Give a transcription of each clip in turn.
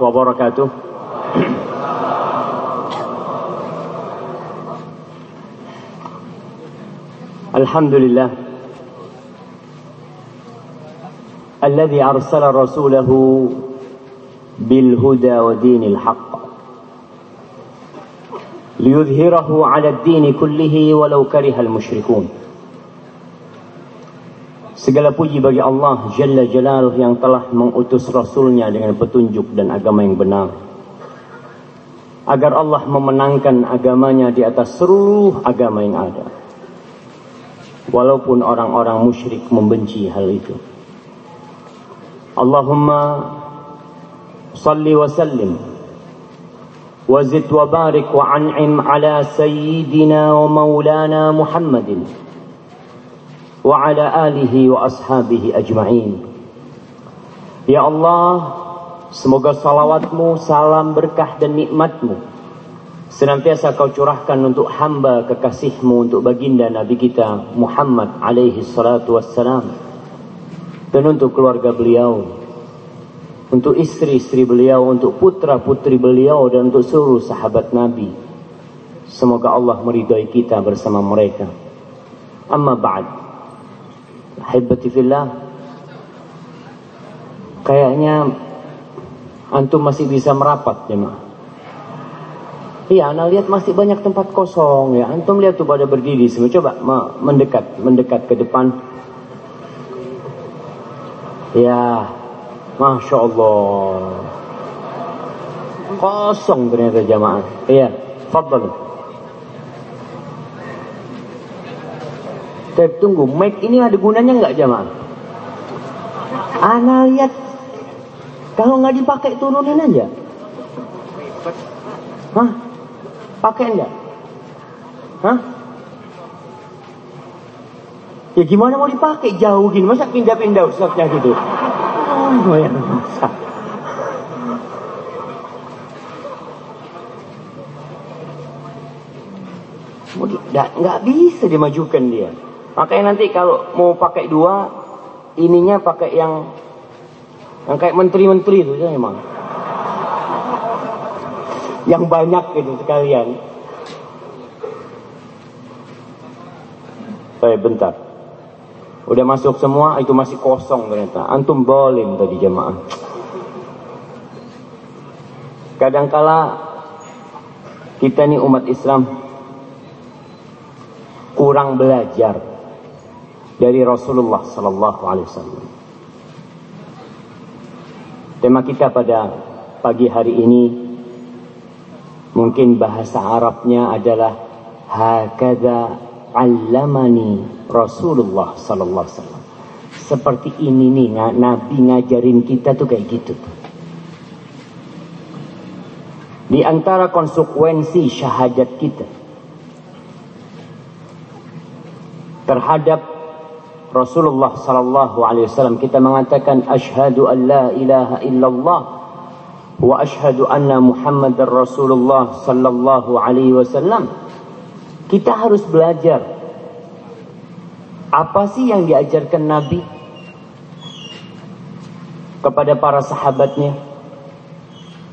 wabarakatuh. Alhamdulillah الذي أرسل رسوله بالهدى ودين الحق ليظهره على الدين كله ولو كره المشركون Segala puji bagi Allah Jalla Jalaluh yang telah mengutus Rasulnya dengan petunjuk dan agama yang benar. Agar Allah memenangkan agamanya di atas seluruh agama yang ada. Walaupun orang-orang musyrik membenci hal itu. Allahumma salli wa sallim وزد وبارك وعنعم على سيدنا ومولانا محمد وعلى آله وأصحابه أجمعين Ya Allah, semoga salawatmu, salam berkah dan nikmatmu senantiasa kau curahkan untuk hamba kekasihmu untuk baginda Nabi kita Muhammad alaihi salatu wassalam dan untuk keluarga beliau untuk istri-istri beliau, untuk putra-putri beliau dan untuk seluruh sahabat Nabi. Semoga Allah meridai kita bersama mereka. Amma ba'd. Ahibati fillah Kayaknya Antum masih bisa merapat jemaah Iya, anda lihat masih banyak tempat kosong ya. Antum lihat tuh pada berdiri semua. Coba mendekat, mendekat ke depan. Ya, masya Allah. Kosong ternyata jamaah. Iya, fadl. Saya tunggu, mic ini ada gunanya nggak jamaah? Ana lihat kalau nggak dipakai turunin aja. Hah? Pakai enggak? Hah? Ya gimana mau dipakai jauh gini? Masa pindah-pindah ustaznya gitu? Oh, ya masa. Nggak bisa dimajukan dia. Makanya nanti kalau mau pakai dua, ininya pakai yang yang kayak menteri-menteri itu ya emang. Yang banyak gitu sekalian. Baik, bentar. Udah masuk semua, itu masih kosong ternyata. Antum bolim tadi jemaah. Kadangkala kita nih umat Islam kurang belajar dari Rasulullah Sallallahu Alaihi Wasallam. Tema kita pada pagi hari ini mungkin bahasa Arabnya adalah hakada allamani Rasulullah Sallallahu Alaihi Wasallam. Seperti ini nih Nabi ngajarin kita tuh kayak gitu Di antara konsekuensi syahadat kita terhadap Rasulullah sallallahu alaihi wasallam kita mengatakan asyhadu an la ilaha illallah wa asyhadu anna Muhammadar Rasulullah sallallahu alaihi wasallam. Kita harus belajar apa sih yang diajarkan Nabi kepada para sahabatnya.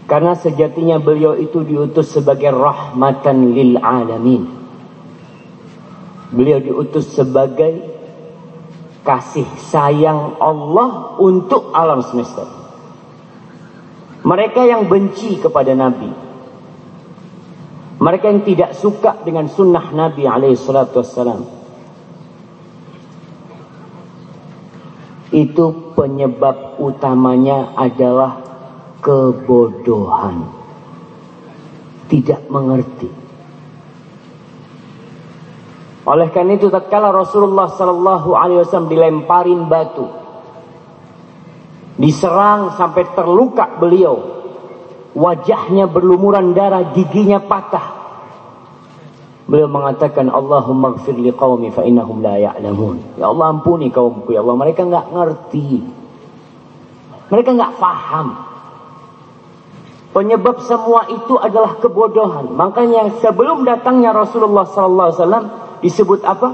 Karena sejatinya beliau itu diutus sebagai rahmatan lil alamin. Beliau diutus sebagai kasih sayang Allah untuk alam semesta. Mereka yang benci kepada Nabi. Mereka yang tidak suka dengan sunnah Nabi alaihissalam. Itu penyebab utamanya adalah kebodohan. Tidak mengerti. Oleh karena itu tatkala Rasulullah sallallahu alaihi wasallam dilemparin batu diserang sampai terluka beliau wajahnya berlumuran darah giginya patah Beliau mengatakan Allahumma gfir li qawmi fa innahum la ya'lamun. Ya Allah ampuni kaumku ya Allah mereka enggak ngerti. Mereka enggak paham. Penyebab semua itu adalah kebodohan. Makanya sebelum datangnya Rasulullah sallallahu alaihi wasallam disebut apa?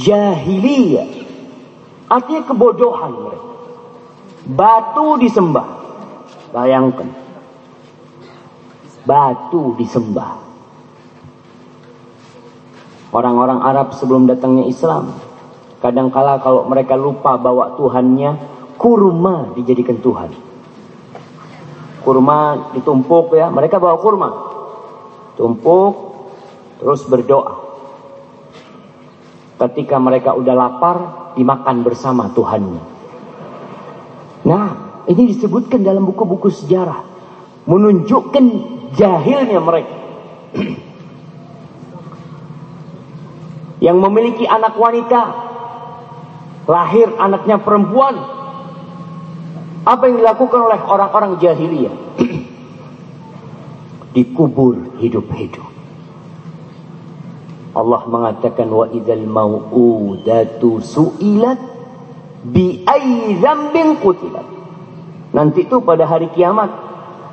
Jahiliyah. Artinya kebodohan mereka. Batu disembah. Bayangkan. Batu disembah. Orang-orang Arab sebelum datangnya Islam. Kadangkala kalau mereka lupa bawa Tuhannya, kurma dijadikan Tuhan. Kurma ditumpuk ya, mereka bawa kurma. Tumpuk, terus berdoa. Ketika mereka udah lapar, dimakan bersama Tuhannya. Nah, ini disebutkan dalam buku-buku sejarah. Menunjukkan jahilnya mereka. yang memiliki anak wanita lahir anaknya perempuan apa yang dilakukan oleh orang-orang jahiliyah dikubur hidup-hidup Allah mengatakan wa idzal mau'udatu su'ilat bi ayyi qutilat nanti itu pada hari kiamat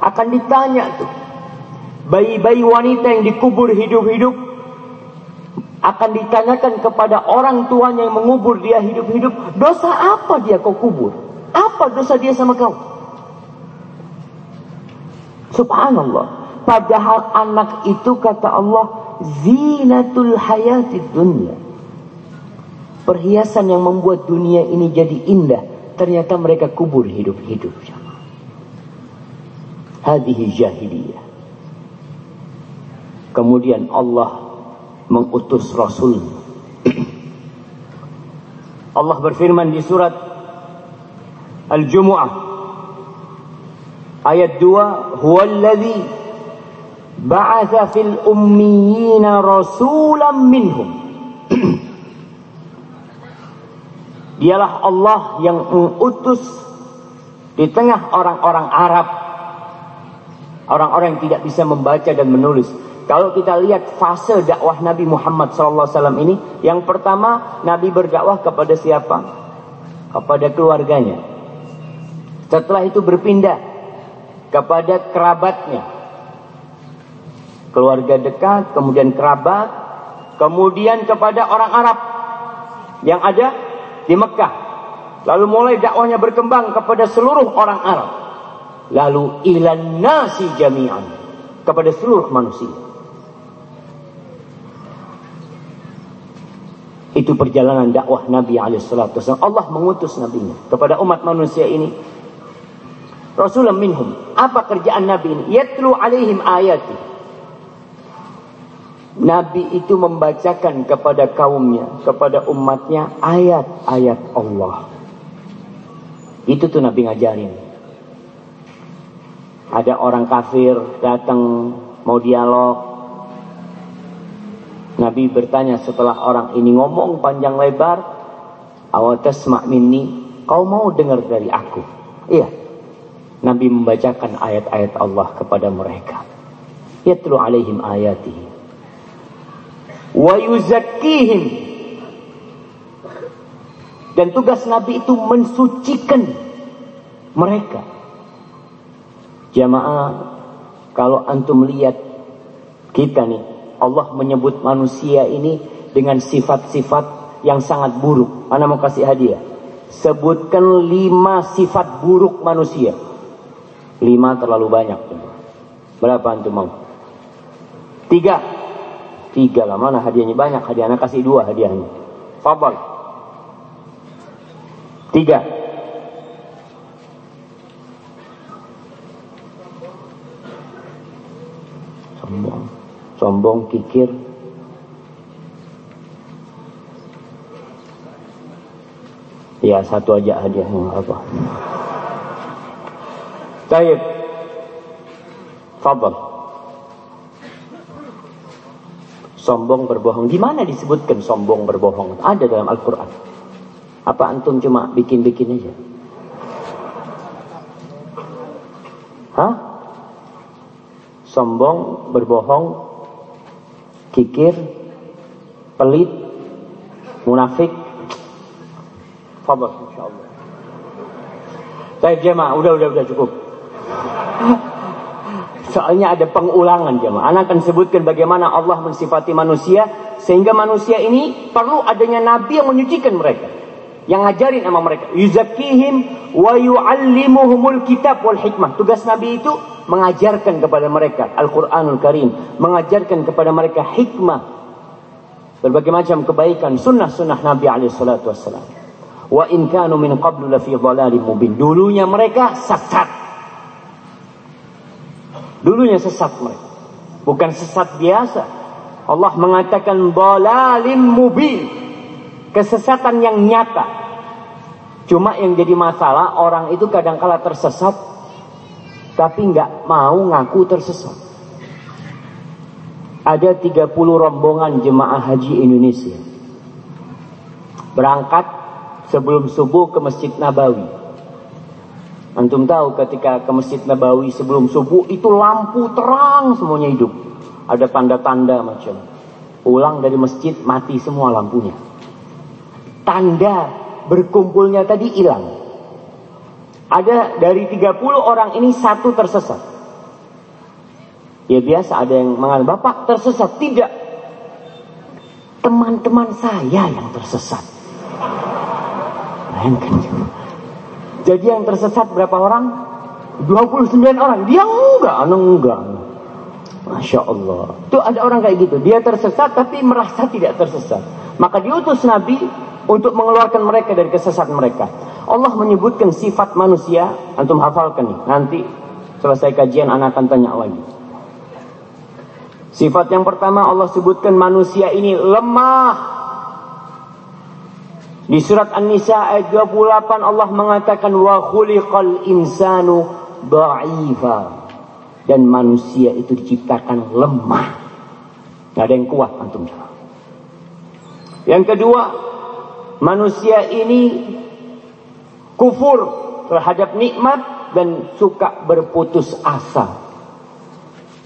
akan ditanya tuh bayi-bayi wanita yang dikubur hidup-hidup akan ditanyakan kepada orang tuanya yang mengubur dia hidup-hidup, dosa apa dia kau kubur? Apa dosa dia sama kau? Subhanallah. Padahal anak itu kata Allah zinatul hayatid dunia. Perhiasan yang membuat dunia ini jadi indah, ternyata mereka kubur hidup-hidup. Hadihi jahiliyah. Kemudian Allah mengutus Rasul. Allah berfirman di surat Al-Jumu'ah ayat 2, "Huwallazi ba'atha fil ummiyina rasulan minhum." Dialah Allah yang mengutus di tengah orang-orang Arab orang-orang yang tidak bisa membaca dan menulis kalau kita lihat fase dakwah Nabi Muhammad SAW ini, yang pertama Nabi berdakwah kepada siapa? Kepada keluarganya. Setelah itu berpindah kepada kerabatnya. Keluarga dekat, kemudian kerabat, kemudian kepada orang Arab yang ada di Mekah. Lalu mulai dakwahnya berkembang kepada seluruh orang Arab. Lalu ilan nasi jami'an kepada seluruh manusia. Itu perjalanan dakwah Nabi alaihissalatu Allah mengutus nabinya kepada umat manusia ini. Rasulullah minhum. Apa kerjaan Nabi ini? Yatlu alaihim ayati. Nabi itu membacakan kepada kaumnya, kepada umatnya ayat-ayat Allah. Itu tuh Nabi ngajarin. Ada orang kafir datang mau dialog, Nabi bertanya setelah orang ini ngomong panjang lebar, awatasma minni, kau mau dengar dari aku? Iya. Nabi membacakan ayat-ayat Allah kepada mereka. Yatlu alaihim ayatihi. Wa yuzakkihim. Dan tugas Nabi itu mensucikan mereka. Jamaah, kalau antum lihat kita nih, Allah menyebut manusia ini dengan sifat-sifat yang sangat buruk. Mana mau kasih hadiah? Sebutkan lima sifat buruk manusia. Lima terlalu banyak. Berapa antum mau? Tiga. Tiga lah. Mana hadiahnya banyak? Hadiahnya kasih dua hadiahnya. Fabal. Tiga. Sombong sombong, kikir. Ya satu aja hadiahnya apa. Taib. Fadal. Sombong berbohong. Di mana disebutkan sombong berbohong? Ada dalam Al-Quran. Apa antum cuma bikin-bikin aja? Hah? Sombong berbohong kikir, pelit, munafik. Fadal insyaallah. Baik jemaah, udah udah udah cukup. Soalnya ada pengulangan jemaah. Anak akan sebutkan bagaimana Allah mensifati manusia sehingga manusia ini perlu adanya nabi yang menyucikan mereka. Yang ngajarin sama mereka. Yuzakihim wa yu'allimuhumul kitab wal hikmah. Tugas Nabi itu mengajarkan kepada mereka Al-Qur'anul Karim, mengajarkan kepada mereka hikmah berbagai macam kebaikan sunnah-sunnah Nabi alaihi salatu. Wa in kanu min qablu la fi dhalalim mubin. Dulunya mereka sesat. Dulunya sesat mereka. Bukan sesat biasa. Allah mengatakan dhalalim mubin. Kesesatan yang nyata. Cuma yang jadi masalah orang itu kadang-kala tersesat tapi nggak mau ngaku tersesat. Ada 30 rombongan jemaah haji Indonesia. Berangkat sebelum subuh ke Masjid Nabawi. Antum tahu ketika ke Masjid Nabawi sebelum subuh itu lampu terang semuanya hidup. Ada tanda-tanda macam. Pulang dari masjid mati semua lampunya. Tanda berkumpulnya tadi hilang. Ada dari 30 orang ini satu tersesat. Ya biasa ada yang mengatakan, Bapak tersesat. Tidak. Teman-teman saya yang tersesat. Bayangkan. Jadi yang tersesat berapa orang? 29 orang. Dia enggak, enggak. Masya Allah. Itu ada orang kayak gitu. Dia tersesat tapi merasa tidak tersesat. Maka diutus Nabi untuk mengeluarkan mereka dari kesesatan mereka. Allah menyebutkan sifat manusia, antum hafalkan nih. Nanti selesai kajian anak akan tanya lagi. Sifat yang pertama Allah sebutkan manusia ini lemah. Di surat An-Nisa ayat 28 Allah mengatakan wa khuliqal insanu dha'ifa. Dan manusia itu diciptakan lemah. Gak ada yang kuat antum. Yang kedua, manusia ini kufur terhadap nikmat dan suka berputus asa.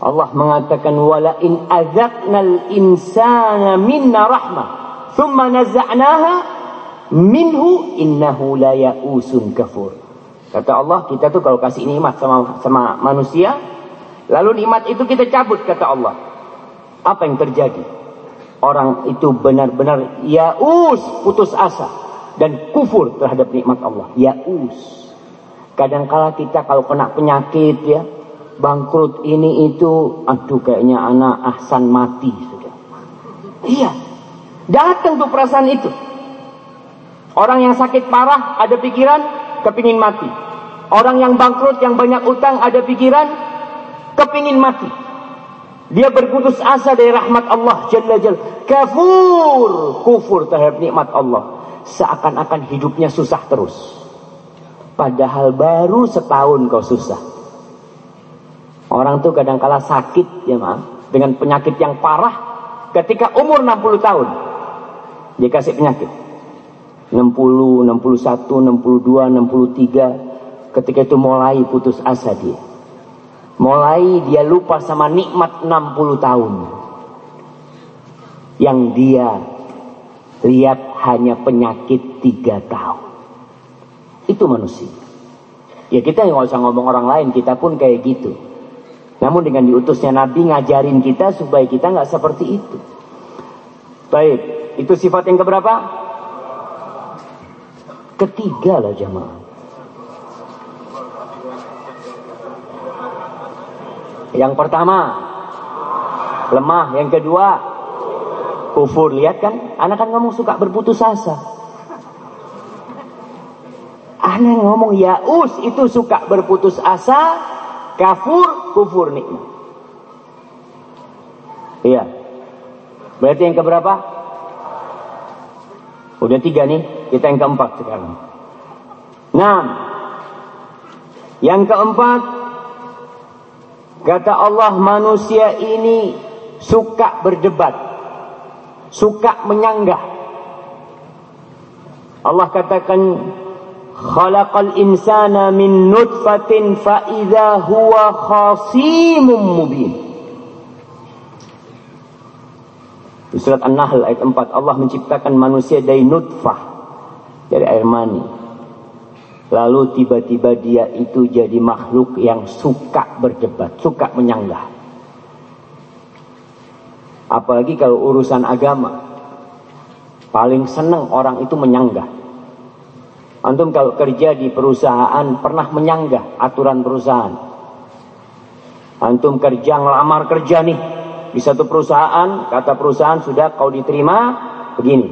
Allah mengatakan wala in azaqnal insana minna rahmah thumma naza'naha minhu innahu la ya'usun kafur. Kata Allah, kita tuh kalau kasih nikmat sama sama manusia, lalu nikmat itu kita cabut kata Allah. Apa yang terjadi? orang itu benar-benar yaus putus asa dan kufur terhadap nikmat Allah yaus kadangkala kita kalau kena penyakit ya bangkrut ini itu aduh kayaknya anak ahsan mati sudah iya datang tuh perasaan itu orang yang sakit parah ada pikiran kepingin mati orang yang bangkrut yang banyak utang ada pikiran kepingin mati dia berputus asa dari rahmat Allah Jalla Jalla. Kafur. Kufur terhadap nikmat Allah. Seakan-akan hidupnya susah terus. Padahal baru setahun kau susah. Orang tuh kadang kala sakit ya maaf. Dengan penyakit yang parah. Ketika umur 60 tahun. Dia kasih penyakit. 60, 61, 62, 63. Ketika itu mulai putus asa dia. Mulai dia lupa sama nikmat 60 tahun. Yang dia lihat hanya penyakit 3 tahun. Itu manusia. Ya kita nggak usah ngomong orang lain, kita pun kayak gitu. Namun dengan diutusnya Nabi ngajarin kita supaya kita nggak seperti itu. Baik, itu sifat yang keberapa? Ketiga lah jamaah. Yang pertama lemah, yang kedua kufur. Lihat kan, anak kan ngomong suka berputus asa. Anak ngomong yaus itu suka berputus asa, kafur, kufur nikmat. Iya. Berarti yang keberapa? Udah tiga nih, kita yang keempat sekarang. Nah, yang keempat Kata Allah manusia ini suka berdebat. Suka menyanggah. Allah katakan khalaqal insana min nutfatin fa idza huwa khasimum mubin. Di surat An-Nahl ayat 4 Allah menciptakan manusia dari nutfah dari air mani. Lalu tiba-tiba dia itu jadi makhluk yang suka berdebat, suka menyanggah. Apalagi kalau urusan agama. Paling senang orang itu menyanggah. Antum kalau kerja di perusahaan pernah menyanggah aturan perusahaan. Antum kerja ngelamar kerja nih di satu perusahaan, kata perusahaan sudah kau diterima begini.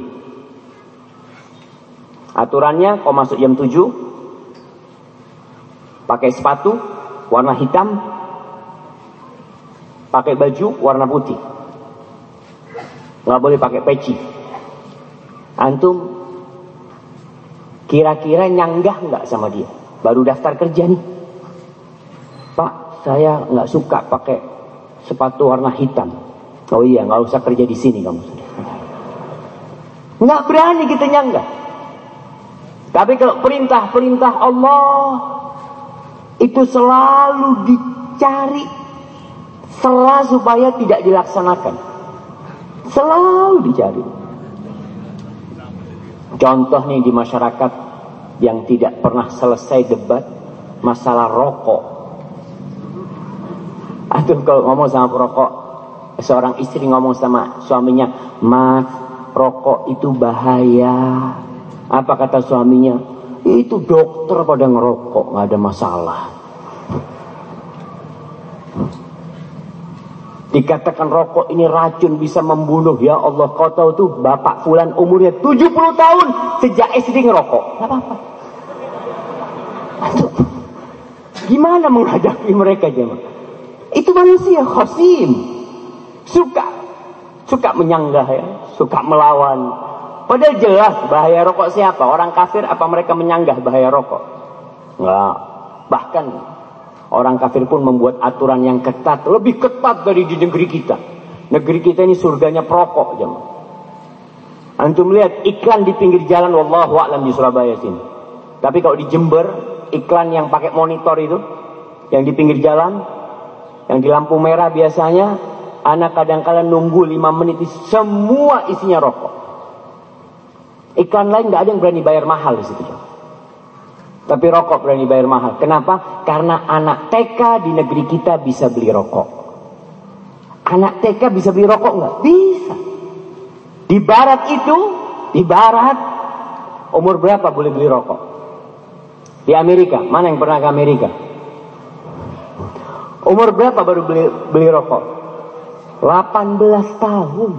Aturannya kau masuk jam 7 pakai sepatu warna hitam, pakai baju warna putih. Nggak boleh pakai peci. Antum Kira-kira nyanggah nggak sama dia? Baru daftar kerja nih. Pak, saya nggak suka pakai sepatu warna hitam. Oh iya, nggak usah kerja di sini kamu. Nggak berani kita nyanggah. Tapi kalau perintah-perintah Allah itu selalu dicari celah supaya tidak dilaksanakan. Selalu dicari. Contoh nih di masyarakat yang tidak pernah selesai debat masalah rokok. Aduh kalau ngomong sama perokok, seorang istri ngomong sama suaminya, Mas, rokok itu bahaya. Apa kata suaminya? Itu dokter pada ngerokok, nggak ada masalah. Dikatakan rokok ini racun bisa membunuh. Ya Allah kau tahu tuh bapak fulan umurnya 70 tahun. Sejak SD ngerokok. Gak apa-apa. Gimana menghadapi mereka jemaah? Itu manusia khosim. Suka. Suka menyanggah ya. Suka melawan. Padahal jelas bahaya rokok siapa? Orang kafir apa mereka menyanggah bahaya rokok? Enggak. Bahkan Orang kafir pun membuat aturan yang ketat, lebih ketat dari di negeri kita. Negeri kita ini surganya perokok, jemaah. Antum lihat iklan di pinggir jalan wallahu a'lam di Surabaya sini. Tapi kalau di Jember, iklan yang pakai monitor itu, yang di pinggir jalan, yang di lampu merah biasanya, anak kadang-kadang nunggu 5 menit, semua isinya rokok. Iklan lain nggak ada yang berani bayar mahal di situ. Tapi rokok berani bayar mahal. Kenapa? Karena anak TK di negeri kita bisa beli rokok. Anak TK bisa beli rokok nggak? Bisa. Di barat itu, di barat, umur berapa boleh beli rokok? Di Amerika, mana yang pernah ke Amerika? Umur berapa baru beli, beli rokok? 18 tahun.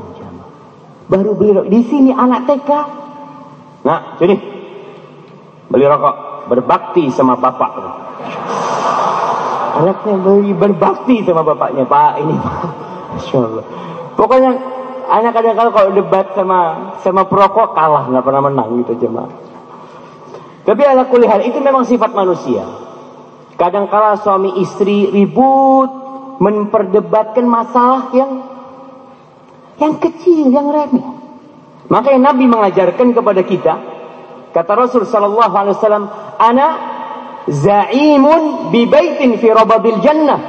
Baru beli rokok. Di sini anak TK. Nah, sini. Beli rokok berbakti sama bapak. Anaknya beri berbakti sama bapaknya, Pak. Ini, Masya Allah. Pokoknya anak kadang-kadang kalau debat sama sama perokok kalah, nggak pernah menang gitu jemaah. Tapi ala kulihat itu memang sifat manusia. Kadang kala suami istri ribut, memperdebatkan masalah yang yang kecil, yang remeh. Makanya Nabi mengajarkan kepada kita, kata Rasul sallallahu alaihi wasallam, ana za'imun bi baitin fi rababil jannah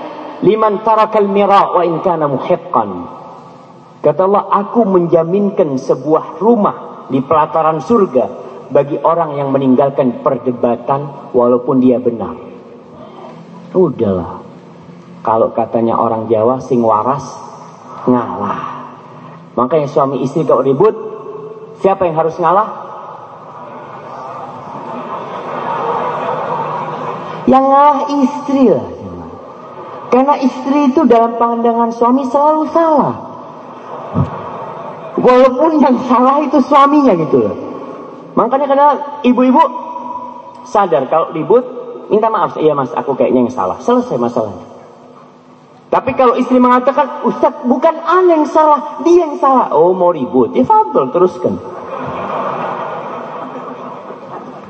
liman tarakal mira wa in kana muhiqqan. Kata Allah, aku menjaminkan sebuah rumah di pelataran surga bagi orang yang meninggalkan perdebatan walaupun dia benar. Udahlah. Kalau katanya orang Jawa sing waras ngalah. Makanya suami istri kalau ribut, siapa yang harus ngalah? Yang ngalah istri lah. Karena istri itu dalam pandangan suami selalu salah. Walaupun yang salah itu suaminya gitu loh. Makanya karena ibu-ibu sadar kalau ribut minta maaf, iya mas aku kayaknya yang salah. Selesai masalahnya. Tapi kalau istri mengatakan, Ustaz bukan aneh yang salah, dia yang salah. Oh mau ribut, ya fabel teruskan.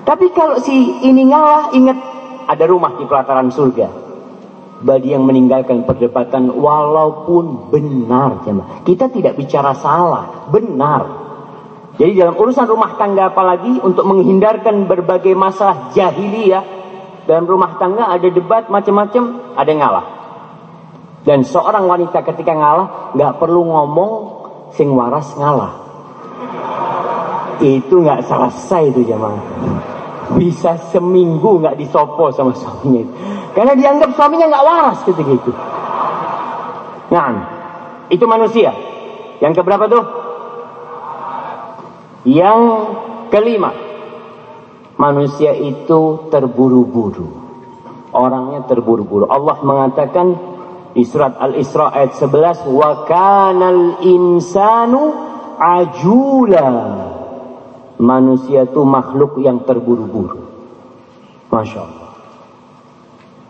Tapi kalau si ini ngalah, ingat ada rumah di pelataran surga. Bagi yang meninggalkan perdebatan walaupun benar. Kita tidak bicara salah, benar. Jadi dalam urusan rumah tangga apalagi untuk menghindarkan berbagai masalah jahiliyah dalam rumah tangga ada debat macam-macam, ada yang ngalah. Dan seorang wanita ketika ngalah nggak perlu ngomong sing waras ngalah. Itu nggak selesai itu jemaah. Bisa seminggu nggak disopo sama suaminya. Karena dianggap suaminya nggak waras ketika itu. Nah itu manusia. Yang keberapa tuh? Yang kelima manusia itu terburu-buru. Orangnya terburu-buru. Allah mengatakan di surat Al-Isra ayat 11, "Wa kanal insanu ajula." Manusia itu makhluk yang terburu-buru. Masya Allah.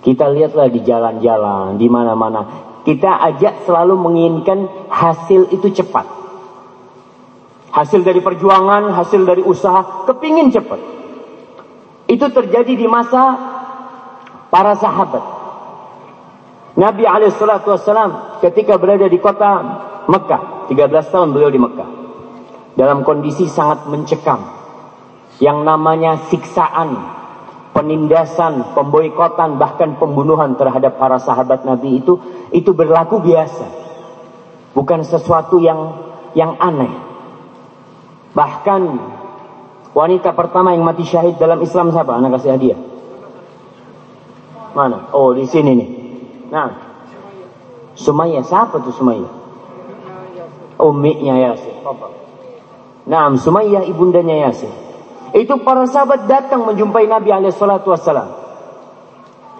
Kita lihatlah di jalan-jalan, di mana-mana. Kita ajak selalu menginginkan hasil itu cepat. Hasil dari perjuangan, hasil dari usaha, kepingin cepat. Itu terjadi di masa para sahabat. Nabi Alaihissalam ketika berada di kota Mekah, 13 tahun beliau di Mekah. Dalam kondisi sangat mencekam. Yang namanya siksaan, penindasan, pemboikotan, bahkan pembunuhan terhadap para sahabat Nabi itu itu berlaku biasa. Bukan sesuatu yang yang aneh. Bahkan wanita pertama yang mati syahid dalam Islam siapa? Anak kasih hadiah. Mana? Oh, di sini nih. Nah. Sumayyah, siapa tuh Sumayyah? Umminya Yasir. Nah, Sumayyah ibundanya Yasir. Itu para sahabat datang menjumpai Nabi alaihissalatu wassalam.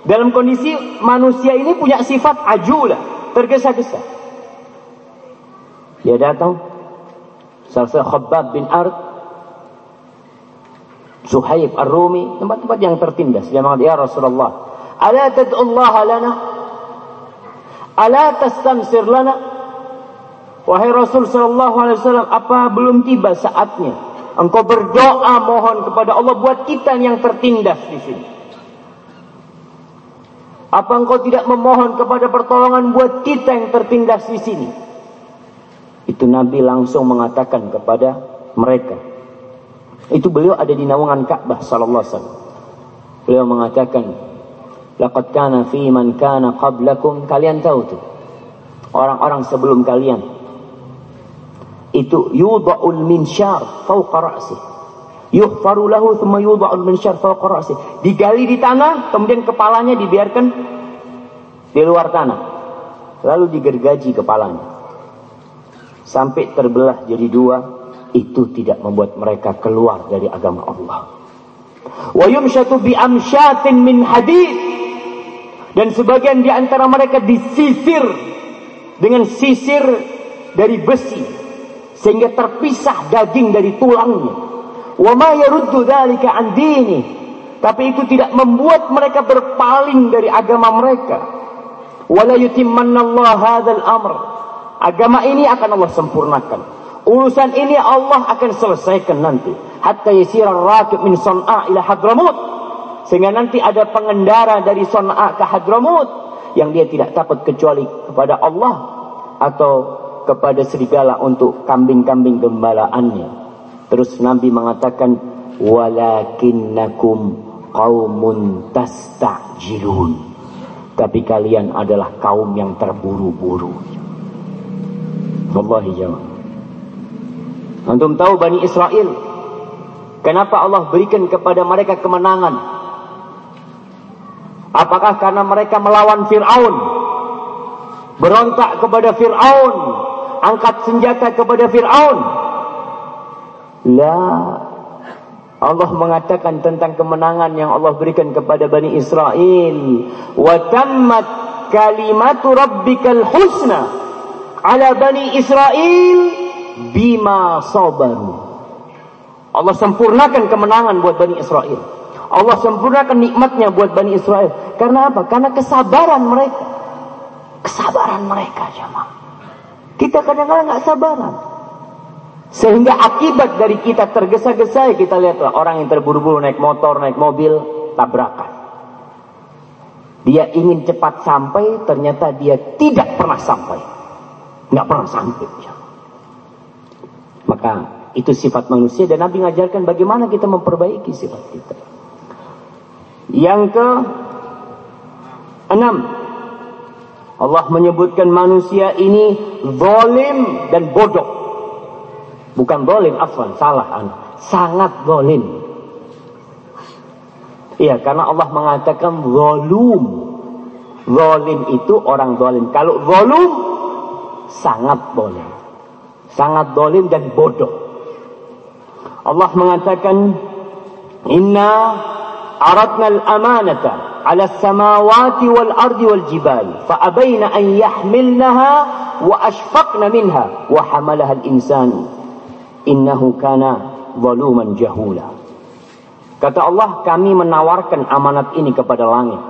Dalam kondisi manusia ini punya sifat ajulah, tergesa-gesa. Dia datang, salah satu Khabbab bin Ard, Suhaib Ar-Rumi, tempat-tempat yang tertindas. Dia mengatakan, Ya Rasulullah, Ala tad'ullah lana? Ala tastansir lana? Wahai Rasul sallallahu alaihi wasallam, apa belum tiba saatnya engkau berdoa mohon kepada Allah buat kita yang tertindas di sini? Apa engkau tidak memohon kepada pertolongan buat kita yang tertindas di sini? Itu Nabi langsung mengatakan kepada mereka. Itu beliau ada di naungan Ka'bah sallallahu alaihi wasallam. Beliau mengatakan, Laqad kana fi man kana qablakum. Kalian tahu tuh. Orang-orang sebelum kalian. Itu yudha'ul minsyar fauqa ra'si. Yuhfaru lahu thumma yudha'ul minsyar fauqa ra'si. Digali di tanah, kemudian kepalanya dibiarkan di luar tanah. Lalu digergaji kepalanya. Sampai terbelah jadi dua. Itu tidak membuat mereka keluar dari agama Allah. Wa bi min hadid dan sebagian di antara mereka disisir dengan sisir dari besi sehingga terpisah daging dari tulangnya. Wa ma yaruddu dzalika an dini. Tapi itu tidak membuat mereka berpaling dari agama mereka. Wala hadzal amr. Agama ini akan Allah sempurnakan. Urusan ini Allah akan selesaikan nanti. Hatta yasira rakib min San'a ila Hadramut. Sehingga nanti ada pengendara dari Son'a ke Hadramut yang dia tidak takut kecuali kepada Allah atau kepada serigala untuk kambing-kambing gembalaannya. Terus Nabi mengatakan walakinnakum qaumun tastajilun. Tapi kalian adalah kaum yang terburu-buru. Wallahi jawab. Antum tahu Bani Israel Kenapa Allah berikan kepada mereka kemenangan Apakah karena mereka melawan Fir'aun? Berontak kepada Fir'aun? Angkat senjata kepada Fir'aun? La. Allah mengatakan tentang kemenangan yang Allah berikan kepada Bani Israel. Tammat kalimatu rabbikal husna ala Bani Israel bima sabaru. Allah sempurnakan kemenangan buat Bani Israel. Allah sempurnakan nikmatnya buat Bani Israel. Karena apa? Karena kesabaran mereka. Kesabaran mereka jemaah. Kita kadang-kadang nggak sabaran. Sehingga akibat dari kita tergesa-gesa kita lihatlah orang yang terburu-buru naik motor, naik mobil, tabrakan. Dia ingin cepat sampai, ternyata dia tidak pernah sampai. Nggak pernah sampai. Maka itu sifat manusia dan Nabi mengajarkan bagaimana kita memperbaiki sifat kita. Yang ke enam, Allah menyebutkan manusia ini zalim dan bodoh. Bukan zalim, afwan, salah anak. Sangat zalim. Iya, karena Allah mengatakan zalum. Zalim itu orang zalim. Kalau zalum sangat zalim. Sangat zalim dan bodoh. Allah mengatakan Inna aradna al-amanata ala samawati wal ardi wal jibal fa abaina an yahmilnaha wa ashfaqna minha wa hamalaha al-insan innahu kana zaluman jahula. Kata Allah kami menawarkan amanat ini kepada langit.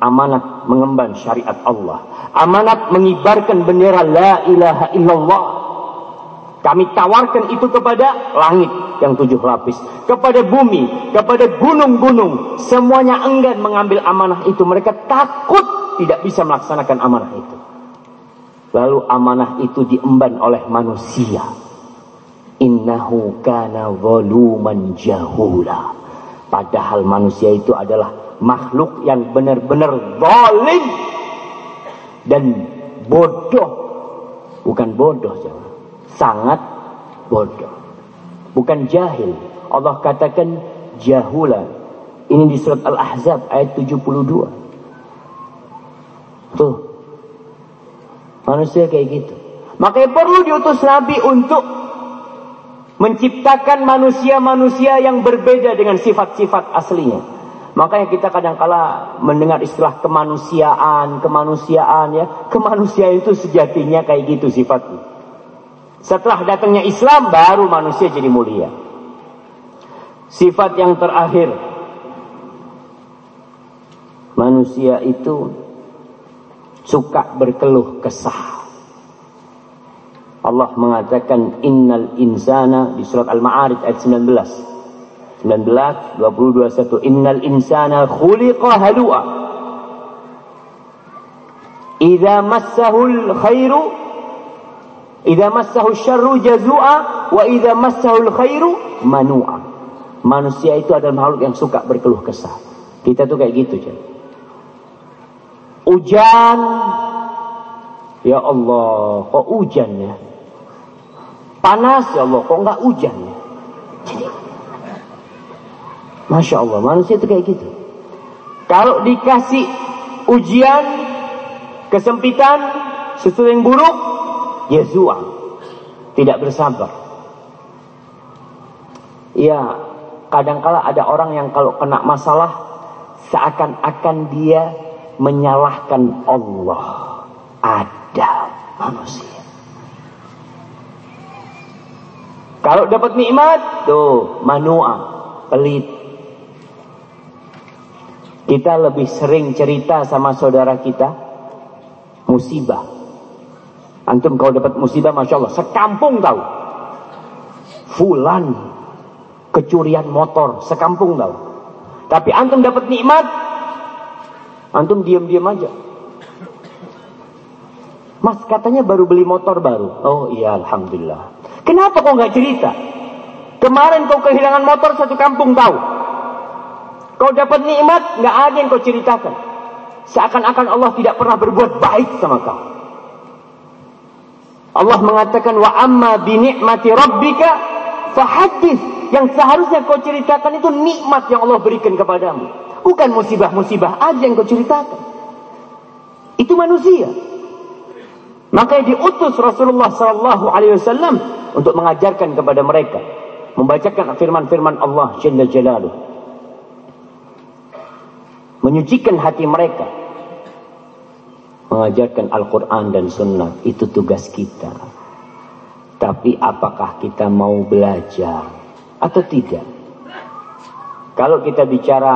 Amanat mengemban syariat Allah. Amanat mengibarkan bendera la ilaha illallah kami tawarkan itu kepada langit yang tujuh lapis. Kepada bumi, kepada gunung-gunung. Semuanya enggan mengambil amanah itu. Mereka takut tidak bisa melaksanakan amanah itu. Lalu amanah itu diemban oleh manusia. Innahu kana voluman jahula. Padahal manusia itu adalah makhluk yang benar-benar zalim dan bodoh. Bukan bodoh, jangan sangat bodoh. Bukan jahil. Allah katakan jahula. Ini di surat Al-Ahzab ayat 72. Tuh. Manusia kayak gitu. Makanya perlu diutus Nabi untuk menciptakan manusia-manusia yang berbeda dengan sifat-sifat aslinya. Makanya kita kadang kala mendengar istilah kemanusiaan, kemanusiaan ya. Kemanusiaan itu sejatinya kayak gitu sifatnya. Setelah datangnya Islam baru manusia jadi mulia. Sifat yang terakhir manusia itu suka berkeluh kesah. Allah mengatakan innal insana di surat Al-Ma'arij ayat 19. 19 22 1 innal insana khuliqa halu'a. Idza massahul khairu Idza massahu syarru jazua wa idza massahu khairu manu'a. Manusia itu adalah makhluk yang suka berkeluh kesah. Kita tuh kayak gitu, Cik. Hujan Ya Allah, kok hujan ya? Panas ya Allah, kok enggak hujan ya? Jadi Masya Allah, manusia itu kayak gitu. Kalau dikasih ujian, kesempitan, sesuatu yang buruk, Yezua tidak bersabar. Ya, kadangkala ada orang yang kalau kena masalah seakan-akan dia menyalahkan Allah. Ada manusia. Kalau dapat nikmat, tuh manua, pelit. Kita lebih sering cerita sama saudara kita musibah Antum kalau dapat musibah Masya Allah. Sekampung tahu. Fulan. Kecurian motor. Sekampung tahu. Tapi antum dapat nikmat. Antum diam-diam aja. Mas katanya baru beli motor baru. Oh iya Alhamdulillah. Kenapa kau nggak cerita? Kemarin kau kehilangan motor satu kampung tahu. Kau dapat nikmat nggak ada yang kau ceritakan. Seakan-akan Allah tidak pernah berbuat baik sama kau. Allah mengatakan wa amma bi ni'mati rabbika fahaddits. Yang seharusnya kau ceritakan itu nikmat yang Allah berikan kepadamu. Bukan musibah-musibah aja yang kau ceritakan. Itu manusia. Maka diutus Rasulullah sallallahu alaihi wasallam untuk mengajarkan kepada mereka, membacakan firman-firman Allah Jalla Jalaluhu. Menyucikan hati mereka mengajarkan Al-Quran dan Sunnah itu tugas kita. Tapi apakah kita mau belajar atau tidak? Kalau kita bicara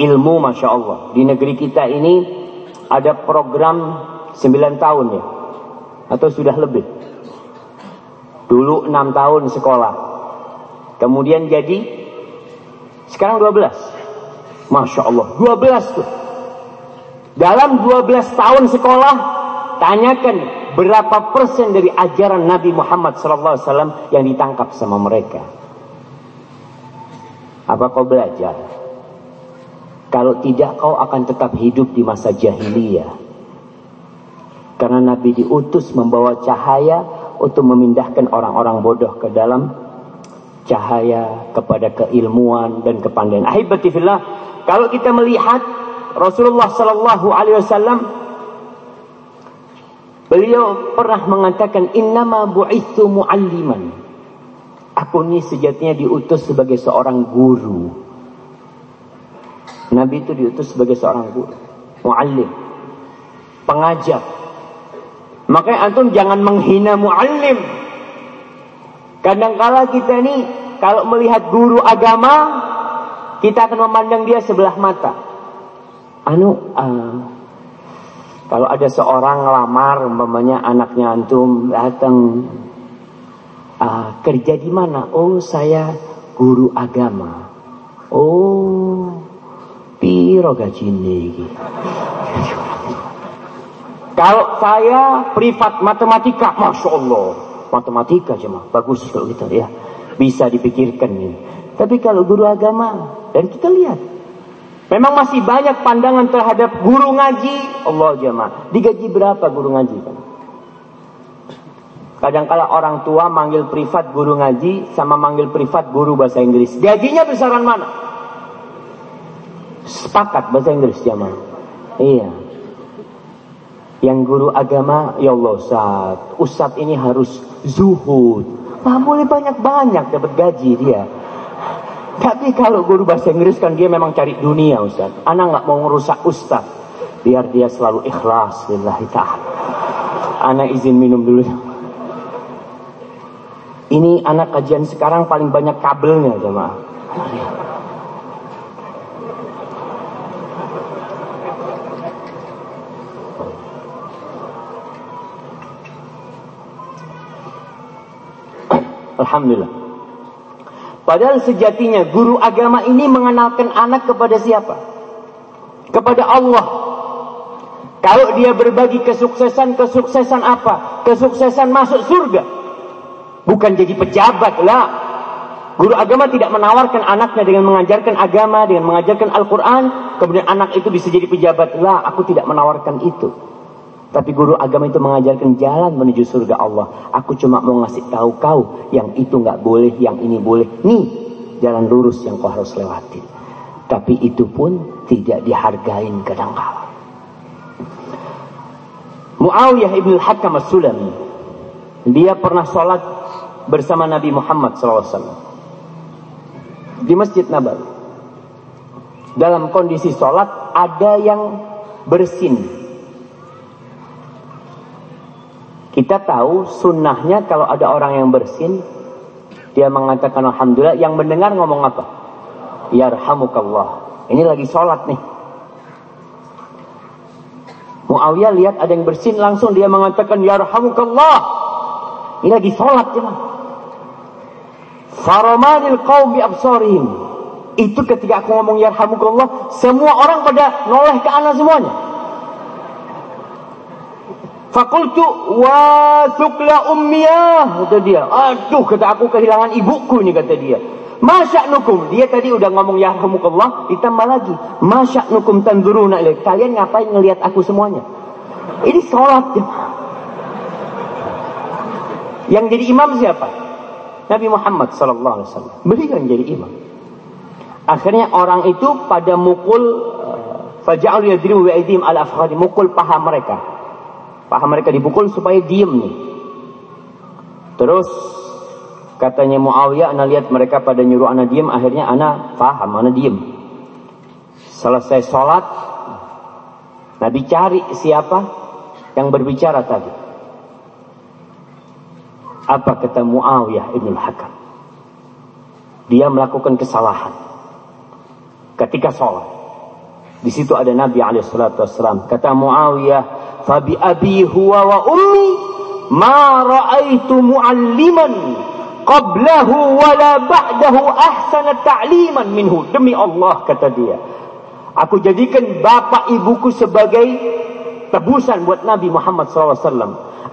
ilmu, masya Allah, di negeri kita ini ada program 9 tahun ya, atau sudah lebih. Dulu 6 tahun sekolah, kemudian jadi sekarang 12. Masya Allah, 12 tuh. Dalam 12 tahun sekolah, tanyakan berapa persen dari ajaran Nabi Muhammad SAW yang ditangkap sama mereka. Apa kau belajar? Kalau tidak kau akan tetap hidup di masa jahiliyah. Karena Nabi diutus membawa cahaya untuk memindahkan orang-orang bodoh ke dalam cahaya kepada keilmuan dan kepandaian. Ahibatifillah, kalau kita melihat Rasulullah sallallahu alaihi wasallam beliau pernah mengatakan innama bu'itsu mualliman. Aku ini sejatinya diutus sebagai seorang guru. Nabi itu diutus sebagai seorang guru, muallim, pengajar. Makanya antum jangan menghina muallim. Kadangkala kita ini kalau melihat guru agama, kita akan memandang dia sebelah mata. Anu, uh, kalau ada seorang ngelamar, umpamanya anaknya antum datang, uh, kerja di mana? Oh, saya guru agama. Oh, piro gajine Kalau saya privat matematika, masya Allah, matematika cuma bagus kalau kita ya, bisa dipikirkan ini. Tapi kalau guru agama dan kita lihat, memang masih banyak pandangan terhadap guru ngaji. Allah jemaah, digaji berapa guru ngaji? Kadang-kala orang tua manggil privat guru ngaji sama manggil privat guru bahasa Inggris. Gajinya besaran mana? Sepakat bahasa Inggris jamaah. Iya. Yang guru agama, ya Allah Ustaz, Ustaz ini harus zuhud. Wah boleh banyak-banyak dapat gaji dia. Tapi kalau guru bahasa Inggris kan dia memang cari dunia Ustaz. Anak nggak mau ngerusak Ustaz. Biar dia selalu ikhlas lillahi. Anak izin minum dulu. Ini anak kajian sekarang paling banyak kabelnya jemaah. Alhamdulillah. Padahal sejatinya guru agama ini mengenalkan anak kepada siapa? Kepada Allah. Kalau dia berbagi kesuksesan, kesuksesan apa? Kesuksesan masuk surga. Bukan jadi pejabat lah. Guru agama tidak menawarkan anaknya dengan mengajarkan agama, dengan mengajarkan Al-Quran. Kemudian anak itu bisa jadi pejabat. Lah, aku tidak menawarkan itu. Tapi guru agama itu mengajarkan jalan menuju surga Allah. Aku cuma mau ngasih tahu kau yang itu nggak boleh, yang ini boleh. Nih jalan lurus yang kau harus lewati. Tapi itu pun tidak dihargain kadang-kala. Muawiyah ibn Hakam as-Sulami. Dia pernah sholat bersama Nabi Muhammad SAW. Di Masjid Nabawi. Dalam kondisi sholat ada yang bersin Kita tahu sunnahnya kalau ada orang yang bersin, dia mengatakan Alhamdulillah, yang mendengar ngomong apa? Yarhamukallah. Ini lagi sholat nih. Muawiyah lihat ada yang bersin, langsung dia mengatakan Yarhamukallah. Ini lagi sholat ya. Faramanil qawm bi absarihim. Itu ketika aku ngomong Yarhamukallah, semua orang pada noleh ke anak semuanya. Fakultu wa sukla ummiyah kata dia. Aduh kata aku kehilangan ibuku ni kata dia. Masya nukum. Dia tadi udah ngomong ya Allah. Ditambah lagi. Masya nukum tanzuruna ilaih. Kalian ngapain ngelihat aku semuanya? Ini sholat. Yang jadi imam siapa? Nabi Muhammad sallallahu alaihi wasallam. Beliau yang jadi imam. Akhirnya orang itu pada mukul uh, faja'al yadribu bi'aidim al-afghani. Mukul paha mereka. Paha mereka dipukul supaya diem nih. Terus katanya Muawiyah, anak lihat mereka pada nyuruh anak diem, akhirnya anak paham, anak diem. Selesai sholat, Nabi cari siapa yang berbicara tadi. Apa kata Muawiyah ibn Hakam? Dia melakukan kesalahan ketika sholat. Di situ ada Nabi alaihissalam. Kata Muawiyah, fabi abi huwa wa ummi ma ra'aitu mualliman qablahu wala ba'dahu ahsana ta'liman minhu. Demi Allah kata dia. Aku jadikan bapak ibuku sebagai tebusan buat Nabi Muhammad SAW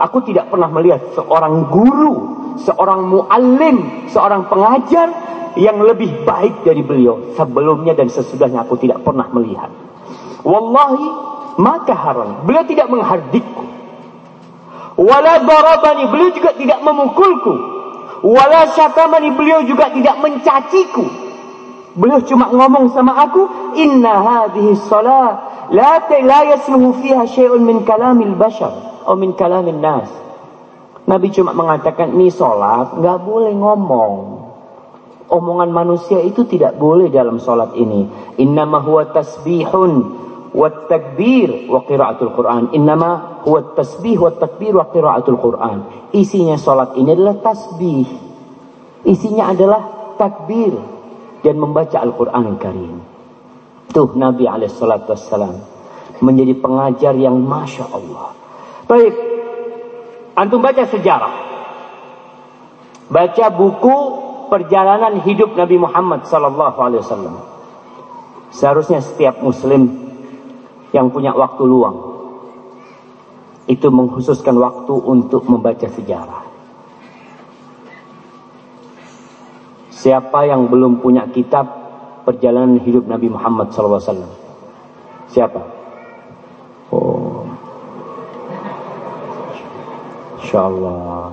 aku tidak pernah melihat seorang guru seorang muallim seorang pengajar yang lebih baik dari beliau. Sebelumnya dan sesudahnya aku tidak pernah melihat. Wallahi maka haram. Beliau tidak menghardikku. Wala darabani, beliau juga tidak memukulku. Wala syatamani, beliau juga tidak mencaciku. Beliau cuma ngomong sama aku, inna hadhihi salat la la yasluhu fiha syai'un min kalamil bashar atau min kalamin nas. Nabi cuma mengatakan ini salat nggak boleh ngomong. Omongan manusia itu tidak boleh dalam solat ini. Innama huwa tasbihun Quran. Innama huwa tasbih wa takbir wa qiraatul Quran. Isinya solat ini adalah tasbih. Isinya adalah takbir dan membaca Al-Quran Karim. Tuh Nabi alaihissalatu wassalam menjadi pengajar yang Masya Allah. Baik, antum baca sejarah. Baca buku perjalanan hidup Nabi Muhammad sallallahu alaihi wasallam. Seharusnya setiap muslim yang punya waktu luang itu mengkhususkan waktu untuk membaca sejarah. Siapa yang belum punya kitab perjalanan hidup Nabi Muhammad wasallam? Siapa? Oh. Insyaallah.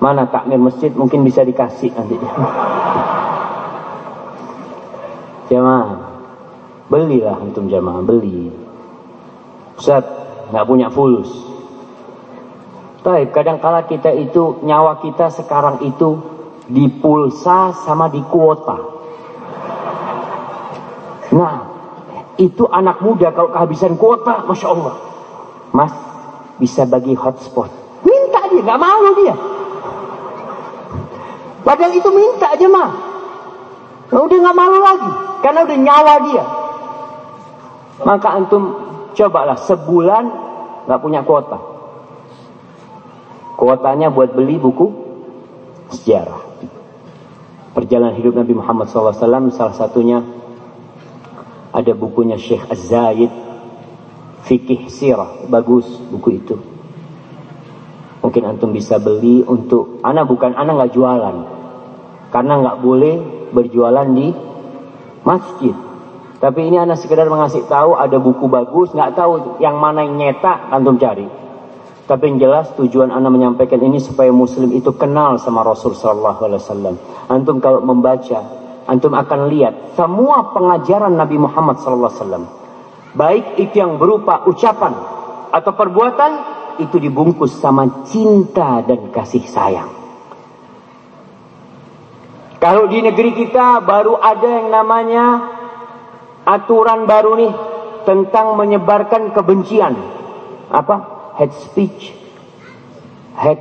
Mana takmir masjid mungkin bisa dikasih nanti. jamaah. Belilah antum jamaah, beli. Ustaz, nggak punya fulus. Tapi kadang kala kita itu nyawa kita sekarang itu di pulsa sama di kuota. Nah, itu anak muda kalau kehabisan kuota, masya Allah, Mas bisa bagi hotspot. Minta dia, nggak malu dia. Padahal itu minta aja mah. Nah, udah nggak malu lagi, karena udah nyawa dia. Maka antum cobalah sebulan nggak punya kuota. Kuotanya buat beli buku sejarah. Perjalanan hidup Nabi Muhammad SAW salah satunya ada bukunya Syekh Az-Zaid Fikih Sirah bagus buku itu mungkin antum bisa beli untuk anak bukan anak nggak jualan karena nggak boleh berjualan di masjid. Tapi ini anak sekedar mengasih tahu ada buku bagus, nggak tahu yang mana yang nyetak, antum cari. Tapi yang jelas tujuan anak menyampaikan ini supaya muslim itu kenal sama Rasul Sallallahu Alaihi Wasallam. Antum kalau membaca, antum akan lihat semua pengajaran Nabi Muhammad Sallallahu Alaihi Wasallam, baik itu yang berupa ucapan atau perbuatan, itu dibungkus sama cinta dan kasih sayang. Kalau di negeri kita baru ada yang namanya aturan baru nih tentang menyebarkan kebencian. Apa? Hate speech. Hate.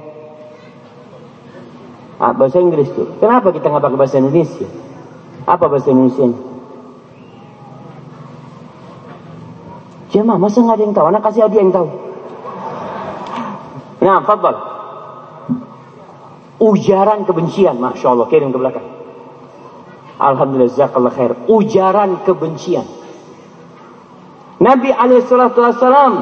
Ah, bahasa Inggris tuh. Kenapa kita nggak pakai bahasa Indonesia? Apa bahasa Indonesia? Jemaah, masa nggak ada yang tahu? Anak kasih hadiah yang tahu. Nah, fadal. Ujaran kebencian, Masya Allah, kirim ke belakang. Alhamdulillah, zakallah khair. Ujaran kebencian. Nabi Alaihissalam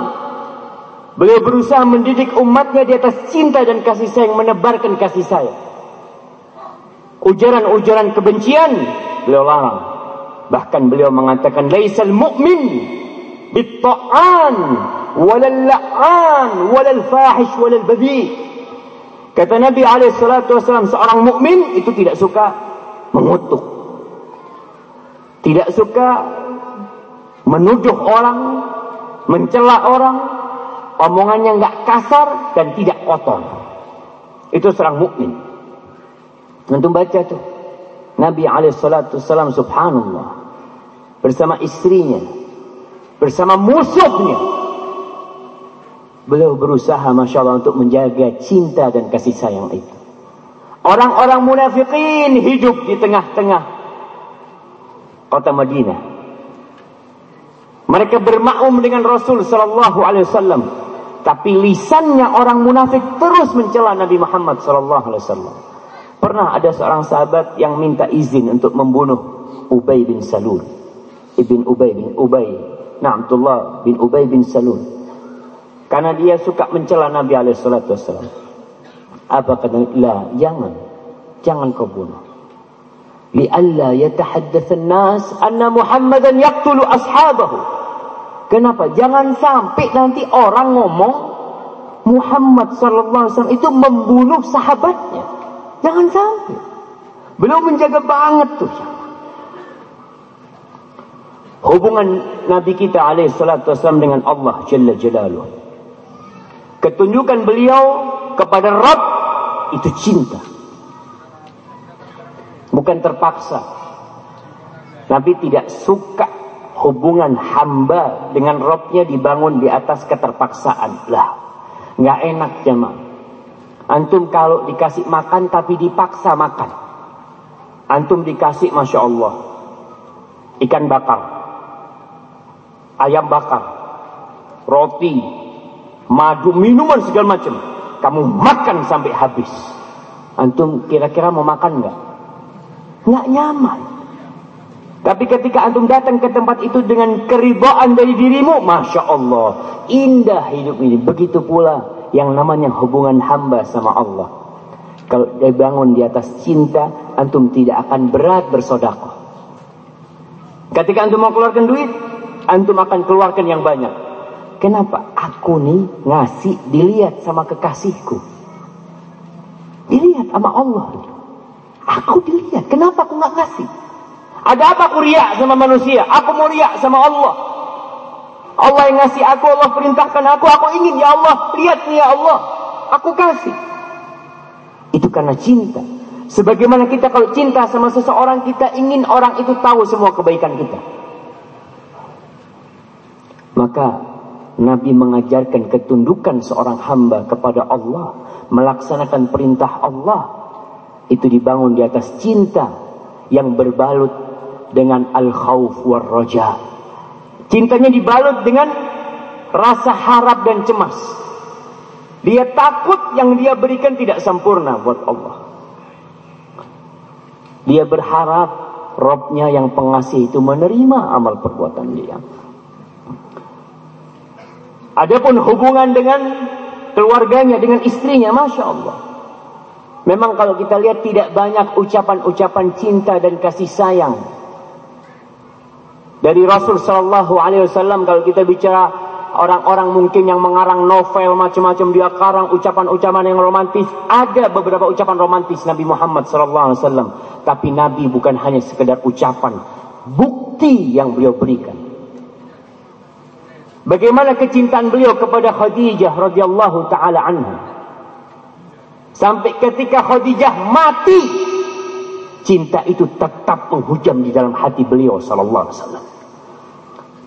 beliau berusaha mendidik umatnya di atas cinta dan kasih sayang, menebarkan kasih sayang. Ujaran-ujaran kebencian beliau larang. Bahkan beliau mengatakan, Laisal mu'min bitta'an walal la'an walal fahish walal badhi. Kata Nabi Alaihissalam, seorang mukmin itu tidak suka mengutuk, tidak suka menuduh orang, mencela orang, omongannya nggak kasar dan tidak kotor. Itu seorang mukmin. Nanti baca tuh. Nabi alaihissalam subhanallah. Bersama istrinya. Bersama musuhnya. Beliau berusaha Masya Allah untuk menjaga cinta dan kasih sayang itu. Orang-orang munafikin hidup di tengah-tengah kota Madinah. Mereka bermakmum dengan Rasul sallallahu alaihi wasallam, tapi lisannya orang munafik terus mencela Nabi Muhammad sallallahu alaihi wasallam. Pernah ada seorang sahabat yang minta izin untuk membunuh Ubay bin Salul. Ibn Ubay bin Ubay. Abdullah bin Ubay bin Salul. Karena dia suka mencela Nabi alaihi wasallam. Apa kata? La, jangan. Jangan kau bunuh. Lialla yatahaddatsan nas anna Muhammadan yaqtulu ashabahu. Kenapa? Jangan sampai nanti orang ngomong Muhammad sallallahu alaihi wasallam itu membunuh sahabatnya. Jangan sampai. Beliau menjaga banget tuh. Hubungan Nabi kita alaihi salatu wasallam dengan Allah Jalla Jalaluh. Ketunjukan beliau kepada Rabb itu cinta. Bukan terpaksa. Nabi tidak suka hubungan hamba dengan robnya dibangun di atas keterpaksaan. Lah, nggak enak jemaah. Antum kalau dikasih makan tapi dipaksa makan. Antum dikasih Masya Allah. Ikan bakar. Ayam bakar. Roti. Madu, minuman segala macam. Kamu makan sampai habis. Antum kira-kira mau makan nggak? Nggak nyaman. Tapi ketika antum datang ke tempat itu dengan keribaan dari dirimu, Masya Allah, indah hidup ini. Begitu pula yang namanya hubungan hamba sama Allah. Kalau dia bangun di atas cinta, antum tidak akan berat bersodakoh. Ketika antum mau keluarkan duit, antum akan keluarkan yang banyak. Kenapa? Aku nih ngasih dilihat sama kekasihku. Dilihat sama Allah. Aku dilihat. Kenapa aku nggak ngasih? Ada apa aku riak sama manusia? Aku mau riak sama Allah. Allah yang ngasih aku, Allah perintahkan aku, aku ingin ya Allah, lihat nih ya Allah, aku kasih. Itu karena cinta. Sebagaimana kita kalau cinta sama seseorang, kita ingin orang itu tahu semua kebaikan kita. Maka Nabi mengajarkan ketundukan seorang hamba kepada Allah, melaksanakan perintah Allah, itu dibangun di atas cinta yang berbalut dengan al-khawf war roja. Cintanya dibalut dengan rasa harap dan cemas. Dia takut yang dia berikan tidak sempurna buat Allah. Dia berharap Robnya yang pengasih itu menerima amal perbuatan dia. Adapun hubungan dengan keluarganya, dengan istrinya, Masya Allah. Memang kalau kita lihat tidak banyak ucapan-ucapan cinta dan kasih sayang. Dari Rasul Shallallahu Alaihi Wasallam kalau kita bicara orang-orang mungkin yang mengarang novel macam-macam dia karang ucapan-ucapan yang romantis. Ada beberapa ucapan romantis Nabi Muhammad Shallallahu Alaihi Wasallam. Tapi Nabi bukan hanya sekedar ucapan bukti yang beliau berikan. Bagaimana kecintaan beliau kepada Khadijah radhiyallahu taala anha sampai ketika Khadijah mati cinta itu tetap menghujam di dalam hati beliau sallallahu alaihi wasallam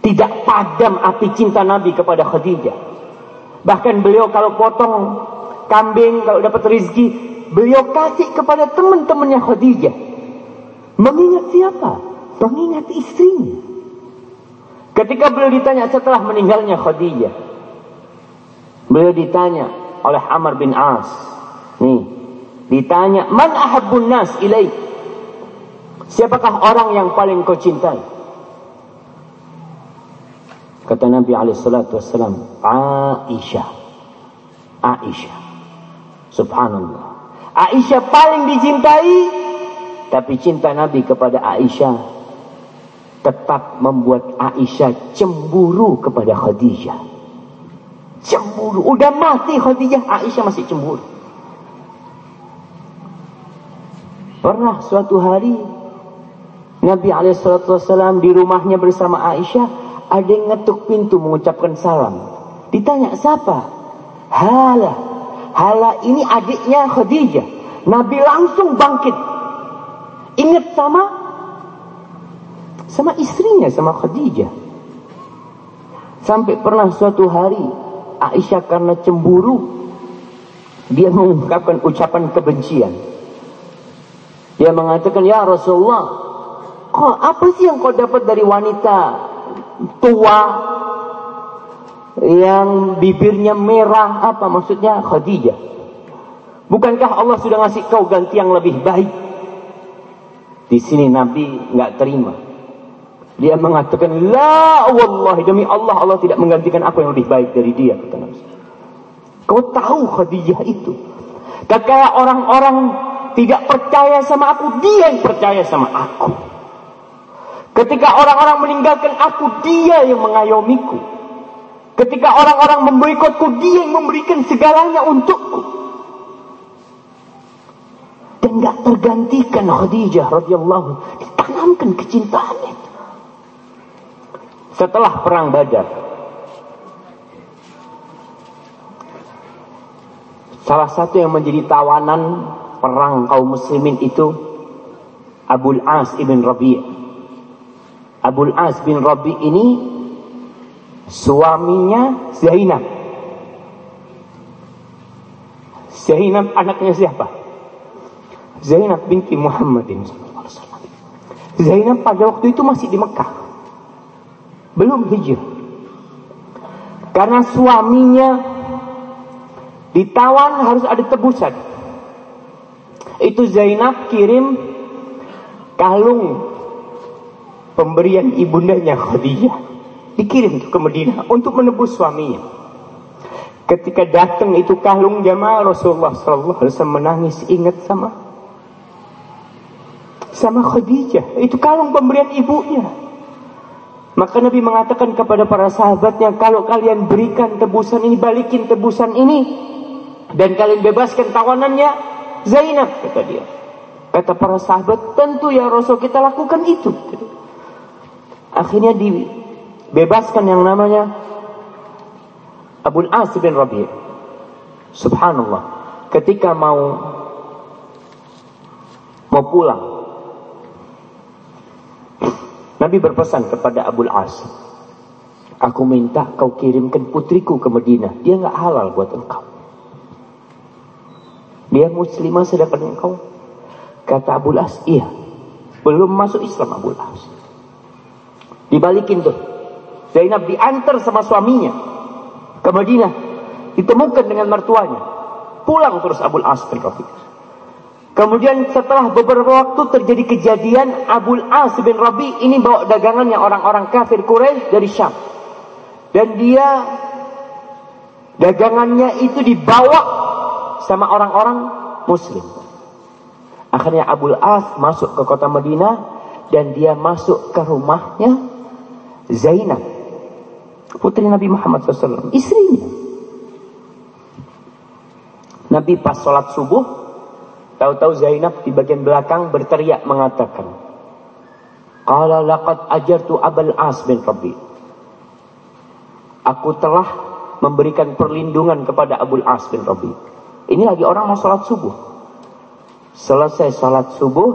tidak padam api cinta Nabi kepada Khadijah. Bahkan beliau kalau potong kambing, kalau dapat rezeki, beliau kasih kepada teman-temannya Khadijah. Mengingat siapa? Mengingat istrinya. Ketika beliau ditanya setelah meninggalnya Khadijah. Beliau ditanya oleh Amr bin As. Nih, ditanya, "Man ahabbun nas ilaik?" Siapakah orang yang paling kau cintai? Kata Nabi alaihissalatu wassalam, Aisyah. Aisyah. Subhanallah. Aisyah paling dicintai, tapi cinta Nabi kepada Aisyah tetap membuat Aisyah cemburu kepada Khadijah. Cemburu. Udah mati Khadijah, Aisyah masih cemburu. Pernah suatu hari Nabi alaihissalam di rumahnya bersama Aisyah ada yang ngetuk pintu mengucapkan salam. Ditanya siapa? Hala. Hala ini adiknya Khadijah. Nabi langsung bangkit. Ingat sama sama istrinya, sama Khadijah. Sampai pernah suatu hari Aisyah karena cemburu dia mengungkapkan ucapan kebencian. Dia mengatakan, "Ya Rasulullah, kok apa sih yang kau dapat dari wanita tua yang bibirnya merah? Apa maksudnya? Khadijah bukankah Allah sudah ngasih kau ganti yang lebih baik? Di sini Nabi nggak terima. Dia mengatakan la wallahi demi Allah Allah tidak menggantikan aku yang lebih baik dari dia kata Nabi. Kau tahu Khadijah itu? Kakak orang-orang tidak percaya sama aku dia yang percaya sama aku Ketika orang-orang meninggalkan aku, dia yang mengayomiku. Ketika orang-orang memboikotku, dia yang memberikan segalanya untukku. Dan gak tergantikan Khadijah radhiyallahu ditanamkan kecintaan. Setelah perang Badar, salah satu yang menjadi tawanan perang kaum muslimin itu Abul As ibn Rabi' Abul As bin Rabi' ini suaminya Zainab. Zainab anaknya siapa? Zainab binti Muhammadin Zainab pada waktu itu masih di Mekah. Belum hijrah. Karena suaminya ditawan harus ada tebusan itu Zainab kirim kalung pemberian ibundanya Khadijah. Dikirim ke Medina untuk menebus suaminya. Ketika datang itu kalung jamaah Rasulullah sallallahu alaihi wasallam menangis ingat sama sama Khadijah. Itu kalung pemberian ibunya. Maka Nabi mengatakan kepada para sahabatnya, kalau kalian berikan tebusan ini, balikin tebusan ini, dan kalian bebaskan tawanannya, Zainab, kata dia. Kata para sahabat, tentu ya Rasul kita lakukan itu. Akhirnya dibebaskan yang namanya Abu As bin Rabi' Subhanallah. Ketika mau mau pulang Nabi berpesan kepada Abu As, Aku minta kau kirimkan putriku ke Medina. Dia nggak halal buat engkau. Dia muslimah sedangkan engkau. Kata Abu As, iya. Belum masuk Islam Abu As. Dibalikin tuh. Zainab diantar sama suaminya ke Medina. Ditemukan dengan mertuanya. Pulang terus Abu As terkafir. Kemudian setelah beberapa waktu terjadi kejadian Abul As bin Rabi ini bawa dagangannya orang-orang kafir Quraisy dari Syam. Dan dia dagangannya itu dibawa sama orang-orang muslim. Akhirnya Abul As masuk ke kota Madinah dan dia masuk ke rumahnya Zainab. Putri Nabi Muhammad SAW. Istrinya. Nabi pas sholat subuh Tahu-tahu Zainab di bagian belakang berteriak mengatakan, "Qala laqad ajartu Abul As bin Rabi." Aku telah memberikan perlindungan kepada Abul As bin Rabi. Ini lagi orang mau salat subuh. Selesai salat subuh,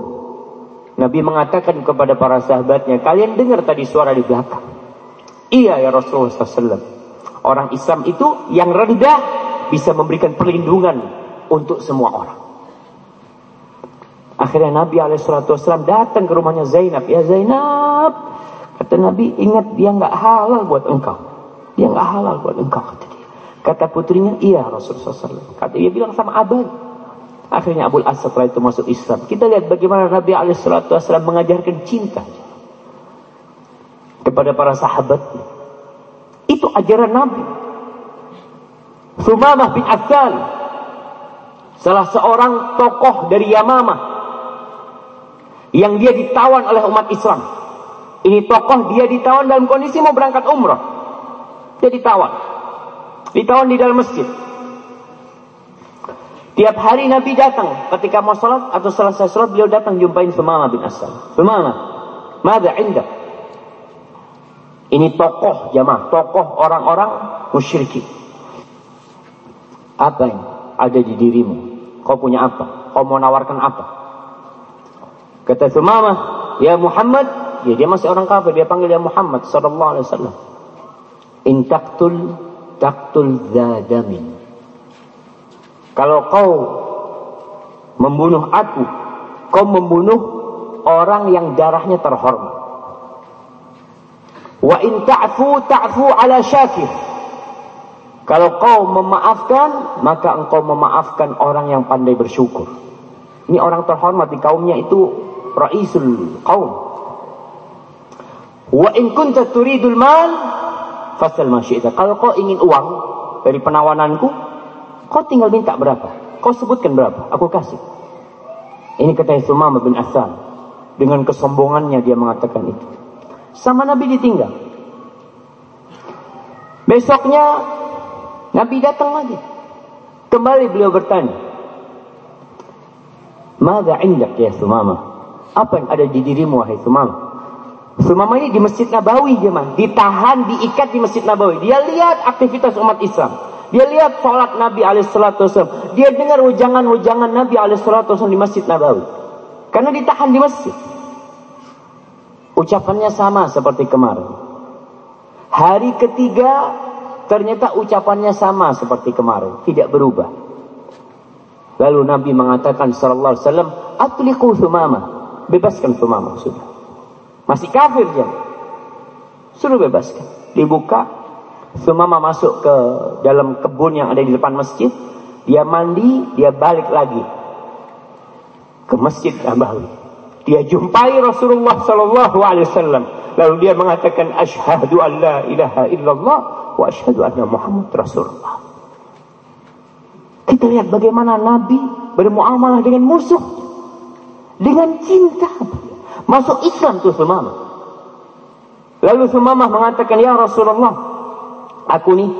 Nabi mengatakan kepada para sahabatnya, "Kalian dengar tadi suara di belakang?" Iya ya Rasulullah SAW. Orang Islam itu yang rendah bisa memberikan perlindungan untuk semua orang. Akhirnya Nabi Alaihissalam datang ke rumahnya Zainab. Ya Zainab, kata Nabi, ingat dia nggak halal buat engkau. Dia nggak halal buat engkau kata. Kata putrinya, iya Rasulullah SAW. Kata dia bilang sama abad. Akhirnya Abu As setelah itu masuk Islam. Kita lihat bagaimana Nabi Alaihissalam mengajarkan cinta kepada para sahabatnya. Itu ajaran Nabi. Sumamah bin Asal. Salah seorang tokoh dari Yamamah yang dia ditawan oleh umat Islam. Ini tokoh dia ditawan dalam kondisi mau berangkat umrah. Dia ditawan. Ditawan di dalam masjid. Tiap hari Nabi datang ketika mau sholat atau selesai sholat beliau datang jumpain Sumama bin Asal. Sumama, mada indah. Ini tokoh jamaah, tokoh orang-orang musyrikin. Apa yang ada di dirimu? Kau punya apa? Kau mau nawarkan apa? Kata Thumamah, ya Muhammad, ya dia masih orang kafir, dia panggil ya Muhammad sallallahu alaihi wasallam. In taktul zadamin. Kalau kau membunuh aku, kau membunuh orang yang darahnya terhormat. Wa in ta'fu ta'fu ala syakir. Kalau kau memaafkan, maka engkau memaafkan orang yang pandai bersyukur. Ini orang terhormat di kaumnya itu raisul qaum. Wa in kunta turidul mal fasal ma Kalau kau ingin uang dari penawananku, kau tinggal minta berapa? Kau sebutkan berapa? Aku kasih. Ini kata Sumama bin Asal. Dengan kesombongannya dia mengatakan itu. Sama Nabi ditinggal. Besoknya Nabi datang lagi. Kembali beliau bertanya. Mada indak ya Sumama? Apa yang ada di dirimu wahai Sumama? Sumama ini di Masjid Nabawi jemaah, ditahan, diikat di Masjid Nabawi. Dia lihat aktivitas umat Islam. Dia lihat sholat Nabi alaihissalatu Dia dengar ujangan-ujangan Nabi alaihissalatu di Masjid Nabawi. Karena ditahan di masjid. Ucapannya sama seperti kemarin. Hari ketiga ternyata ucapannya sama seperti kemarin, tidak berubah. Lalu Nabi mengatakan sallallahu alaihi wasallam, "Atliqu Thumama." Bebaskan Thumama sudah. Masih kafir dia. Suruh bebaskan. Dibuka, Thumama masuk ke dalam kebun yang ada di depan masjid. Dia mandi, dia balik lagi ke Masjid Nabawi. Dia jumpai Rasulullah sallallahu alaihi wasallam. Lalu dia mengatakan asyhadu an la ilaha illallah wa asyhadu anna Muhammad Rasulullah. Kita lihat bagaimana Nabi bermuamalah dengan musuh dengan cinta. Masuk Islam tuh Sumamah. Lalu Sumamah mengatakan, "Ya Rasulullah, aku nih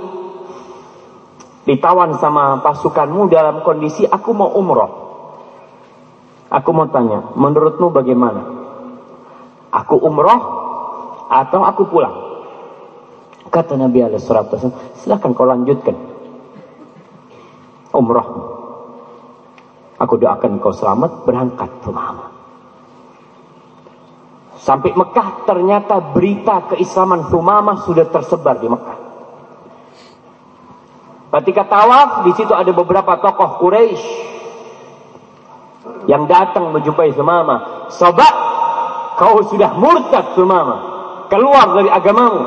ditawan sama pasukanmu dalam kondisi aku mau umroh. Aku mau tanya, menurutmu bagaimana? Aku umroh atau aku pulang? Kata Nabi SAW, silahkan kau lanjutkan. Umroh. Aku doakan kau selamat berangkat ke Muhammad. Sampai Mekah ternyata berita keislaman Thumamah sudah tersebar di Mekah. Ketika tawaf di situ ada beberapa tokoh Quraisy yang datang menjumpai Sumama. Sobat, kau sudah murtad Sumama. Keluar dari agamamu.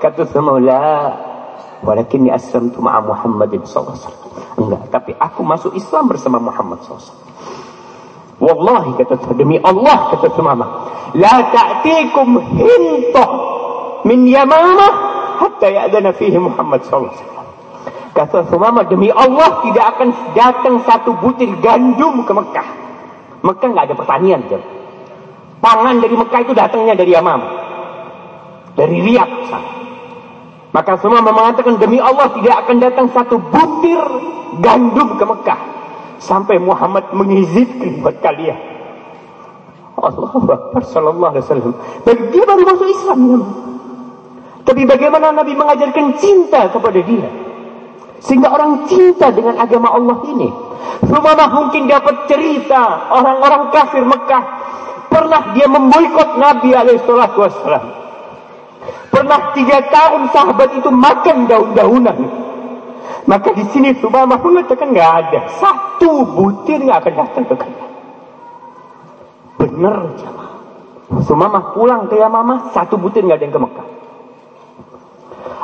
Kata Sumama, la. Walakin aslamtu ma'a Muhammadin SAW. Enggak, tapi aku masuk Islam bersama Muhammad SAW. Wallahi kata demi Allah kata Sumama. La ta'tikum hintoh min yamamah hatta ya'dana fihi Muhammad SAW. Kata Sumama, demi Allah tidak akan datang satu butir gandum ke Mekah. Mekah nggak ada pertanian. Jam. Pangan dari Mekah itu datangnya dari Yamam. Dari Riyadh. Maka semua mengatakan demi Allah tidak akan datang satu butir gandum ke Mekah. Sampai Muhammad mengizinkan buat kalian. Allah Akbar Sallallahu Alaihi Wasallam. Dia baru masuk Islam. Tapi bagaimana Nabi mengajarkan cinta kepada dia. Sehingga orang cinta dengan agama Allah ini. Rumah mungkin dapat cerita orang-orang kafir Mekah. Pernah dia memboikot Nabi Alaihissalam. Pernah tiga tahun sahabat itu makan daun-daunan. Maka di sini Sumamah mengatakan nggak ada satu butir yang akan datang ke kalian. Benar jamaah. Sumamah pulang ke Yamamah satu butir nggak ada yang ke Mekah.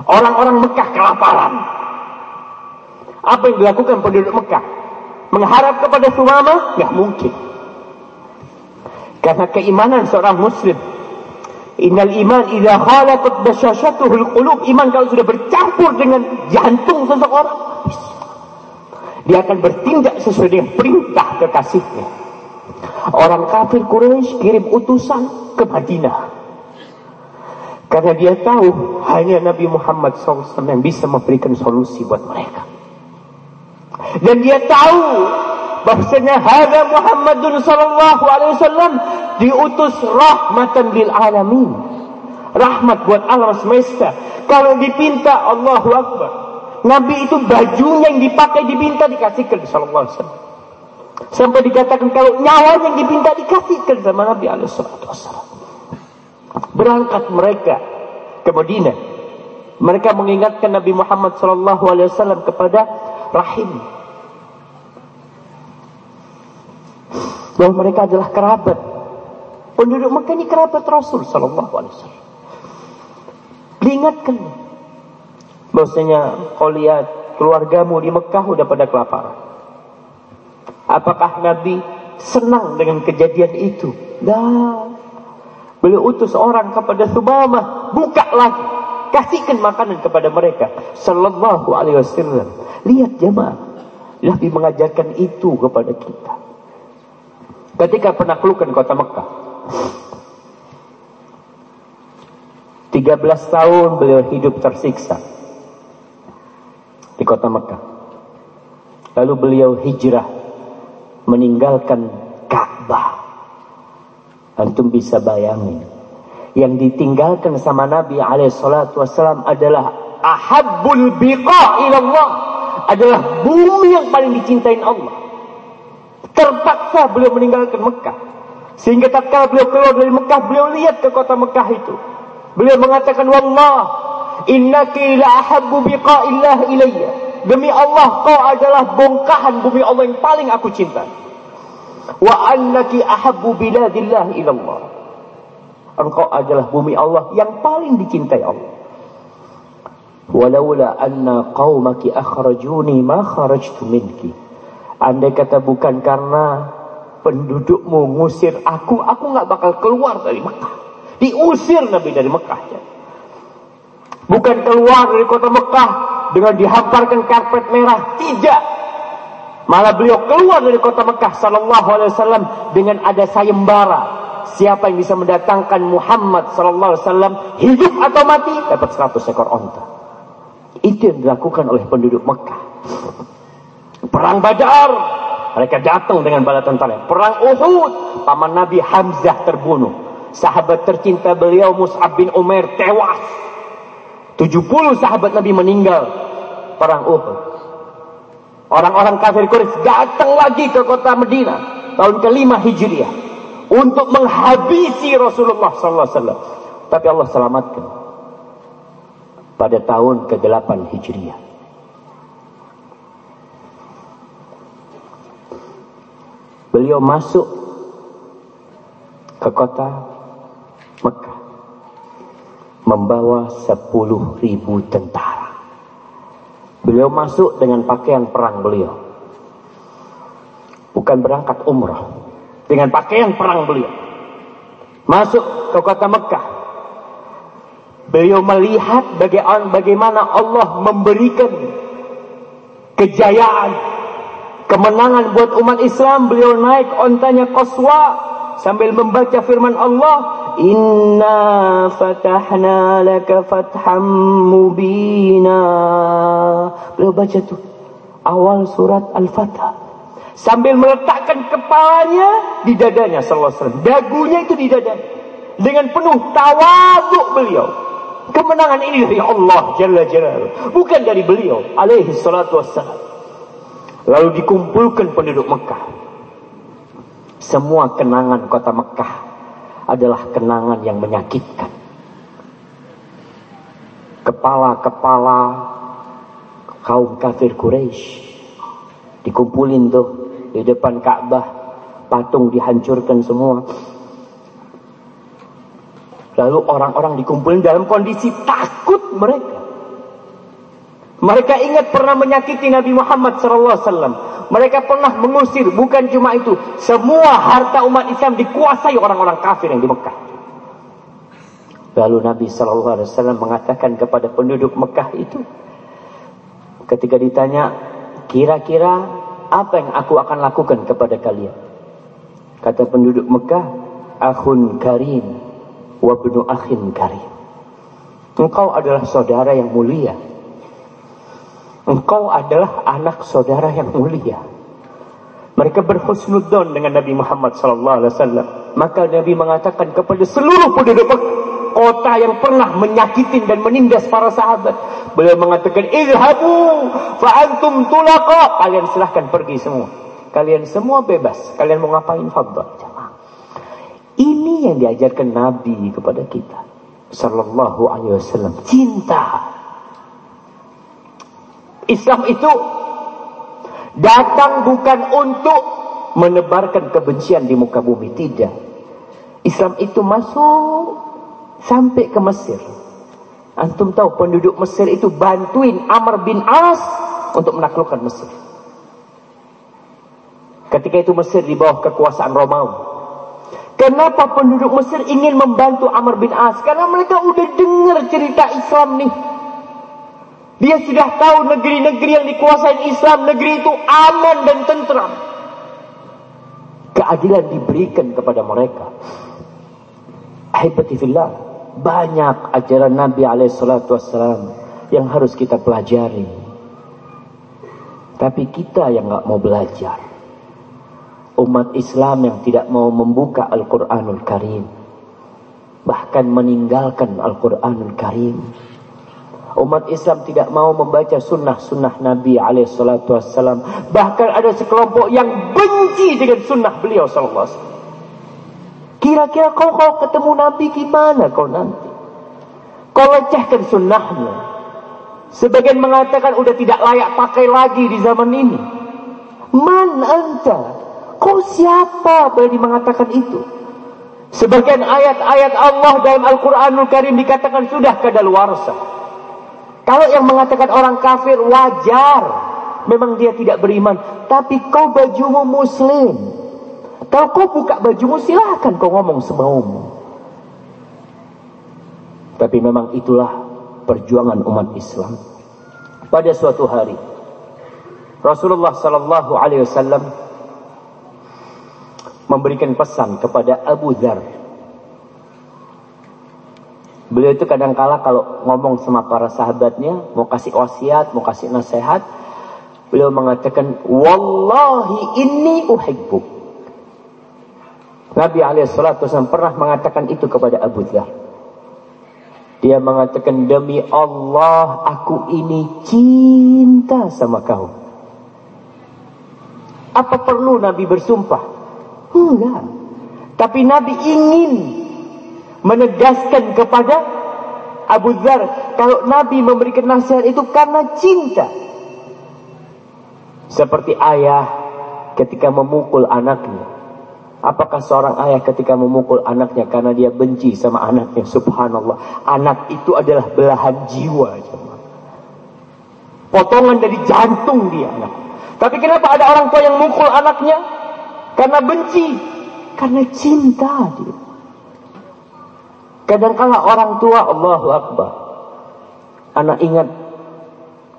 Orang-orang Mekah kelaparan. Apa yang dilakukan penduduk Mekah? Mengharap kepada Sumama? Nggak mungkin. Karena keimanan seorang Muslim. Innal iman idza khalatat basyashatuhul qulub. Iman kalau sudah bercampur dengan jantung seseorang, dia akan bertindak sesuai dengan perintah kekasihnya. Orang kafir Quraisy kirim utusan ke Madinah. Karena dia tahu hanya Nabi Muhammad SAW yang bisa memberikan solusi buat mereka. Dan dia tahu bahwasanya hadza Muhammadun sallallahu alaihi wasallam diutus rahmatan lil alamin. Rahmat buat alam semesta. Kalau dipinta Allahu Akbar. Nabi itu bajunya yang dipakai dipinta dikasihkan sallallahu alaihi wasallam. Sampai dikatakan kalau nyawa yang dipinta dikasihkan sama Nabi alaihi wasallam. Berangkat mereka ke Madinah. Mereka mengingatkan Nabi Muhammad sallallahu alaihi wasallam kepada rahim. Bahwa mereka adalah kerabat. Penduduk Mekah ini kerabat Rasul sallallahu alaihi wasallam. Diingatkan bahwasanya kau lihat keluargamu di Mekah udah pada kelaparan. Apakah Nabi senang dengan kejadian itu? Dah. Beliau utus orang kepada Subamah, buka lagi, kasihkan makanan kepada mereka. Sallallahu alaihi wasallam. Lihat jemaah, Nabi mengajarkan itu kepada kita. Ketika penaklukan kota Mekah. 13 tahun beliau hidup tersiksa di kota Mekah. Lalu beliau hijrah meninggalkan Ka'bah. Antum bisa bayangin. Yang ditinggalkan sama Nabi SAW adalah ahabbul biqa ilallah. Adalah bumi yang paling dicintain Allah. Terpaksa beliau meninggalkan Mekah. Sehingga tatkala beliau keluar dari Mekah, beliau lihat ke kota Mekah itu. Beliau mengatakan, Wallah, innaki la ahabbu biqa'illah ilayya. Demi Allah, kau adalah bongkahan bumi Allah yang paling aku cinta. Wa annaki ahabbu biladillah ilallah. Engkau adalah bumi Allah yang paling dicintai Allah. Walaula anna qaumaki akhrajuni ma kharajtu minki. Andai kata bukan karena pendudukmu ngusir aku, aku nggak bakal keluar dari Mekah. Diusir Nabi dari Mekah. Bukan keluar dari kota Mekah dengan dihamparkan karpet merah, tidak. Malah beliau keluar dari kota Mekah sallallahu alaihi wasallam dengan ada sayembara. Siapa yang bisa mendatangkan Muhammad sallallahu alaihi wasallam hidup atau mati dapat 100 ekor onta. Itu yang dilakukan oleh penduduk Mekah. Perang Badar mereka datang dengan bala tentara. Perang Uhud, paman Nabi Hamzah terbunuh. Sahabat tercinta beliau Mus'ab bin Umair tewas. 70 sahabat Nabi meninggal. Perang Uhud. Orang-orang kafir Quraisy datang lagi ke kota Medina tahun kelima Hijriah untuk menghabisi Rasulullah sallallahu alaihi wasallam. Tapi Allah selamatkan pada tahun ke-8 Hijriah. Beliau masuk ke kota Mekah membawa sepuluh ribu tentara. Beliau masuk dengan pakaian perang beliau. Bukan berangkat umrah. Dengan pakaian perang beliau. Masuk ke kota Mekah. Beliau melihat bagaimana Allah memberikan kejayaan kemenangan buat umat Islam beliau naik ontanya Qaswa sambil membaca firman Allah inna fatahna laka fatham mubina. Beliau baca tuh awal surat Al-Fatah sambil meletakkan kepalanya di dadanya sallallahu alaihi dagunya itu di dadanya dengan penuh tawaduk beliau. Kemenangan ini dari Allah jalla jalla bukan dari beliau alaihi salatu wassalam. Lalu dikumpulkan penduduk Mekah. Semua kenangan kota Mekah adalah kenangan yang menyakitkan. Kepala-kepala kaum kafir Quraisy dikumpulin tuh di depan Ka'bah, patung dihancurkan semua. Lalu orang-orang dikumpulin dalam kondisi takut mereka. Mereka ingat pernah menyakiti Nabi Muhammad SAW. Mereka pernah mengusir, bukan cuma itu. Semua harta umat Islam dikuasai orang-orang kafir yang di Mekah. Lalu Nabi SAW mengatakan kepada penduduk Mekah itu. Ketika ditanya, kira-kira apa yang aku akan lakukan kepada kalian? Kata penduduk Mekah, Akhun karim, wabnu akhin karim. Engkau adalah saudara yang mulia Engkau adalah anak saudara yang mulia. Mereka berhusnudzon dengan Nabi Muhammad sallallahu alaihi wasallam. Maka Nabi mengatakan kepada seluruh penduduk kota yang pernah menyakitin dan menindas para sahabat. Beliau mengatakan, "Izhabu fa antum tulaqa." Kalian silahkan pergi semua. Kalian semua bebas. Kalian mau ngapain fadhal. Ini yang diajarkan Nabi kepada kita sallallahu alaihi wasallam. Cinta Islam itu datang bukan untuk menebarkan kebencian di muka bumi, tidak. Islam itu masuk sampai ke Mesir. Antum tahu penduduk Mesir itu bantuin Amr bin As untuk menaklukkan Mesir. Ketika itu Mesir di bawah kekuasaan Romawi. Kenapa penduduk Mesir ingin membantu Amr bin As? Karena mereka udah dengar cerita Islam nih. Dia sudah tahu negeri-negeri yang dikuasai Islam, negeri itu aman dan tentram. Keadilan diberikan kepada mereka. Ahibati banyak ajaran Nabi wassalam yang harus kita pelajari. Tapi kita yang nggak mau belajar. Umat Islam yang tidak mau membuka Al-Quranul Karim. Bahkan meninggalkan Al-Quranul Karim Umat Islam tidak mau membaca sunnah-sunnah Nabi alaihissalatu. Bahkan ada sekelompok yang benci dengan sunnah beliau sallallahu Kira-kira kau kalau ketemu Nabi gimana kau nanti? Kau lecehkan sunnahnya. Sebagian mengatakan udah tidak layak pakai lagi di zaman ini. Man anta? Kau siapa berani mengatakan itu? Sebagian ayat-ayat Allah dalam Al-Quranul Karim dikatakan sudah kadaluarsa. Kalau yang mengatakan orang kafir wajar. Memang dia tidak beriman. Tapi kau bajumu muslim. Kalau kau buka bajumu silahkan kau ngomong semaumu. Tapi memang itulah perjuangan umat Islam. Pada suatu hari Rasulullah sallallahu alaihi wasallam memberikan pesan kepada Abu Dhar. Beliau itu kadang kala kalau ngomong sama para sahabatnya, mau kasih wasiat, mau kasih nasihat, beliau mengatakan, Wallahi inni uhibbuk. Nabi SAW pernah mengatakan itu kepada Abu Dhar. Dia mengatakan, demi Allah aku ini cinta sama kau. Apa perlu Nabi bersumpah? Enggak. Tapi Nabi ingin menegaskan kepada Abu Dhar kalau Nabi memberikan nasihat itu karena cinta. Seperti ayah ketika memukul anaknya. Apakah seorang ayah ketika memukul anaknya karena dia benci sama anaknya? Subhanallah. Anak itu adalah belahan jiwa. Potongan dari jantung dia anak. Tapi kenapa ada orang tua yang mukul anaknya? Karena benci. Karena cinta dia. Kadangkala orang tua Allahu Akbar. Anak ingat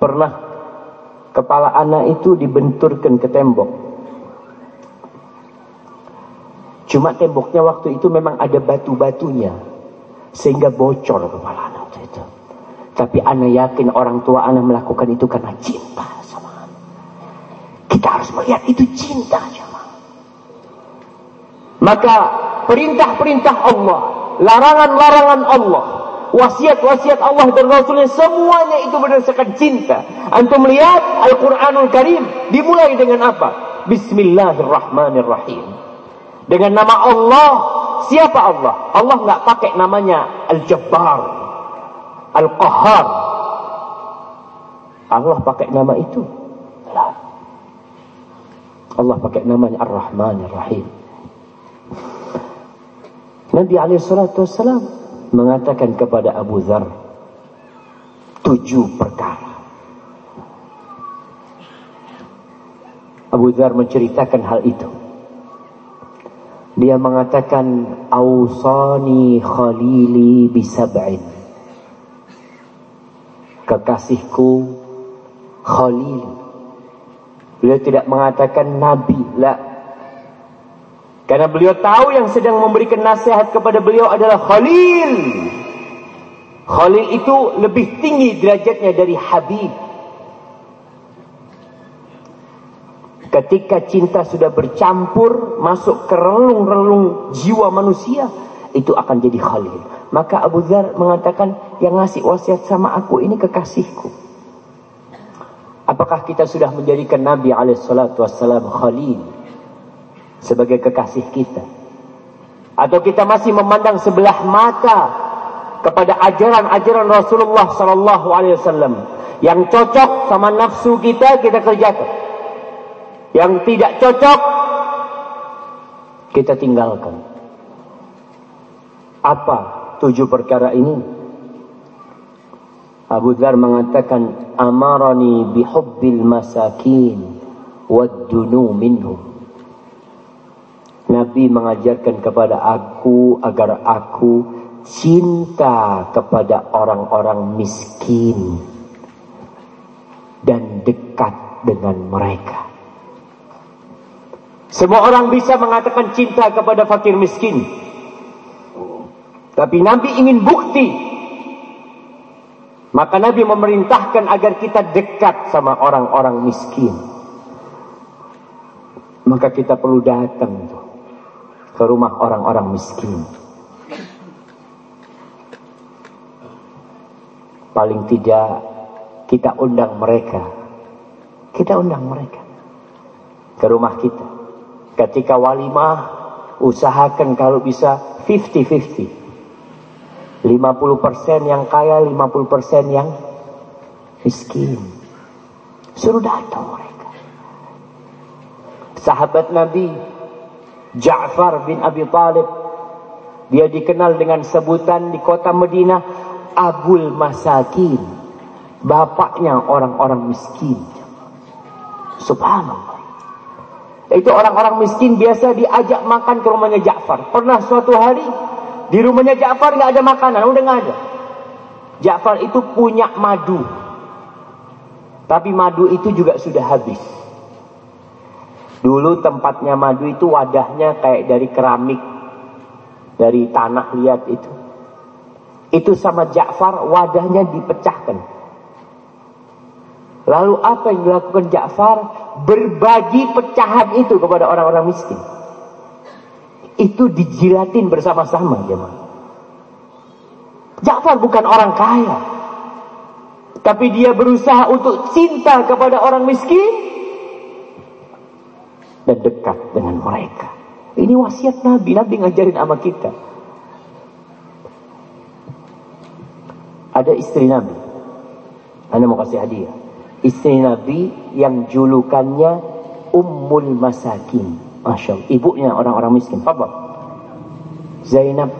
pernah kepala anak itu dibenturkan ke tembok. Cuma temboknya waktu itu memang ada batu-batunya. Sehingga bocor kepala anak itu. Tapi anak yakin orang tua anak melakukan itu karena cinta sama anak. Kita harus melihat itu cinta. Jemaah. Maka perintah-perintah Allah, larangan-larangan Allah, wasiat-wasiat Allah dan Rasulnya semuanya itu berdasarkan cinta. Antum melihat Al-Quranul Karim dimulai dengan apa? Bismillahirrahmanirrahim. Dengan nama Allah, siapa Allah? Allah nggak pakai namanya Al-Jabbar, Al-Qahar. Allah pakai nama itu. Allah pakai namanya Ar-Rahmanir-Rahim. Nabi Alaihissalam mengatakan kepada Abu Dhar tujuh perkara. Abu Dhar menceritakan hal itu. Dia mengatakan Ausani khalili bisab'in Kekasihku Khalil Beliau tidak mengatakan Nabi La karena beliau tahu yang sedang memberikan nasihat kepada beliau adalah Khalil. Khalil itu lebih tinggi derajatnya dari Habib. Ketika cinta sudah bercampur masuk ke relung-relung jiwa manusia, itu akan jadi Khalil. Maka Abu Dhar mengatakan, yang ngasih wasiat sama aku ini kekasihku. Apakah kita sudah menjadikan Nabi alaihissalatu wassalam Khalil? Sebagai kekasih kita. Atau kita masih memandang sebelah mata kepada ajaran-ajaran Rasulullah sallallahu alaihi wasallam yang cocok sama nafsu kita kita kerjakan. Yang tidak cocok kita tinggalkan. Apa tujuh perkara ini? Abu Dhar mengatakan amarani bihubbil masakin wad minhum Nabi mengajarkan kepada aku agar aku cinta kepada orang-orang miskin dan dekat dengan mereka. Semua orang bisa mengatakan cinta kepada fakir miskin. Tapi Nabi ingin bukti. Maka Nabi memerintahkan agar kita dekat sama orang-orang miskin. Maka kita perlu datang ke rumah orang-orang miskin. Paling tidak kita undang mereka. Kita undang mereka ke rumah kita. Ketika walimah, usahakan kalau bisa 50-50. 50% yang kaya, 50% yang miskin. Suruh datang mereka. Sahabat Nabi Ja'far bin Abi Talib dia dikenal dengan sebutan di kota Madinah Abul Masakin. Bapaknya orang-orang miskin. Subhanallah. Itu orang-orang miskin biasa diajak makan ke rumahnya Ja'far. Pernah suatu hari di rumahnya Ja'far nggak ada makanan, udah nggak ada. Ja'far itu punya madu. Tapi madu itu juga sudah habis. Dulu tempatnya madu itu wadahnya kayak dari keramik. Dari tanah liat itu. Itu sama Ja'far wadahnya dipecahkan. Lalu apa yang dilakukan Ja'far? berbagi pecahan itu kepada orang-orang miskin. Itu dijilatin bersama-sama. Ja'far bukan orang kaya. Tapi dia berusaha untuk cinta kepada orang miskin dan dekat dengan mereka. Ini wasiat Nabi, Nabi ngajarin sama kita. Ada istri Nabi. Anda mau kasih hadiah istri Nabi yang julukannya Ummul Masakin. Masya Allah. Ibunya orang-orang miskin. Fadal. Zainab.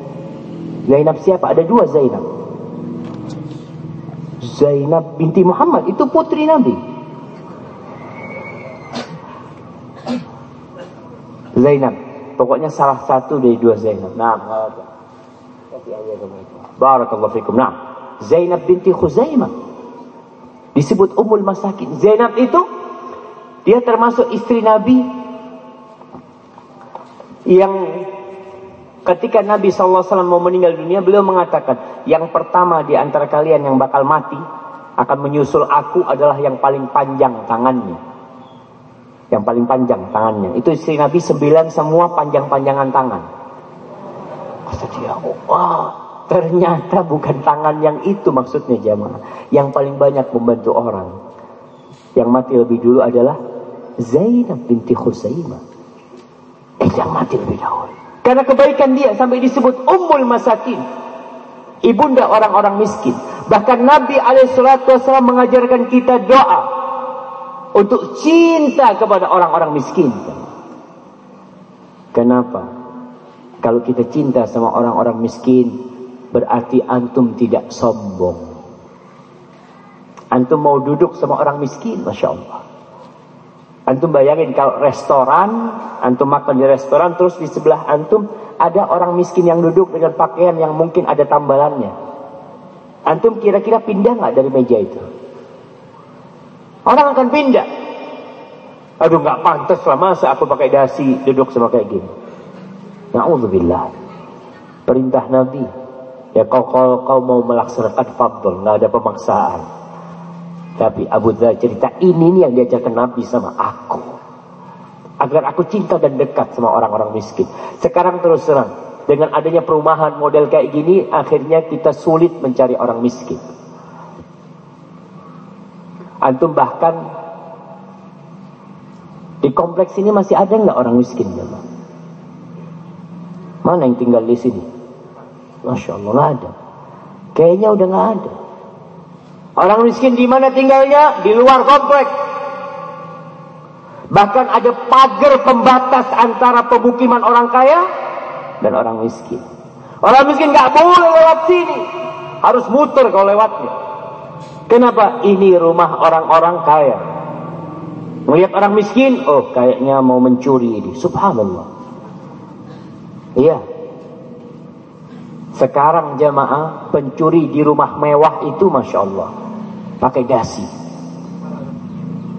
Zainab siapa? Ada dua Zainab. Zainab binti Muhammad. Itu putri Nabi. Zainab. Pokoknya salah satu dari dua Zainab. Nah, Barakallahu fikum. Nah, Zainab binti Khuzaimah. Disebut Ummul Masakin. Zainab itu dia termasuk istri Nabi yang ketika Nabi SAW mau meninggal dunia beliau mengatakan yang pertama di antara kalian yang bakal mati akan menyusul aku adalah yang paling panjang tangannya. Yang paling panjang tangannya. Itu istri Nabi sembilan semua panjang-panjangan tangan. Kata dia, wow, Ternyata bukan tangan yang itu maksudnya jamaah. Yang paling banyak membantu orang. Yang mati lebih dulu adalah Zainab binti Khusaimah. Eh, yang mati lebih dahulu. Karena kebaikan dia sampai disebut Ummul Masakin. Ibunda orang-orang miskin. Bahkan Nabi SAW mengajarkan kita doa. Untuk cinta kepada orang-orang miskin. Kenapa? Kalau kita cinta sama orang-orang miskin, berarti antum tidak sombong. Antum mau duduk sama orang miskin, Masya Allah. Antum bayangin kalau restoran, antum makan di restoran, terus di sebelah antum ada orang miskin yang duduk dengan pakaian yang mungkin ada tambalannya. Antum kira-kira pindah nggak dari meja itu? Orang akan pindah. Aduh nggak pantas lah masa aku pakai dasi duduk sama kayak gini. Na'udzubillah. Perintah Nabi Ya kau kau, kau mau melaksanakan fadl, nggak ada pemaksaan. Tapi Abu Dhar cerita ini nih yang diajarkan Nabi sama aku. Agar aku cinta dan dekat sama orang-orang miskin. Sekarang terus terang, dengan adanya perumahan model kayak gini, akhirnya kita sulit mencari orang miskin. Antum bahkan di kompleks ini masih ada nggak orang miskin? Mana yang tinggal di sini? Masya Allah nggak ada. Kayaknya udah nggak ada. Orang miskin di mana tinggalnya? Di luar komplek. Bahkan ada pagar pembatas antara pemukiman orang kaya dan orang miskin. Orang miskin nggak boleh lewat sini, harus muter kalau lewatnya. Kenapa? Ini rumah orang-orang kaya. Melihat orang miskin, oh kayaknya mau mencuri ini. Subhanallah. Iya, sekarang jemaah pencuri di rumah mewah itu Masya Allah. Pakai dasi.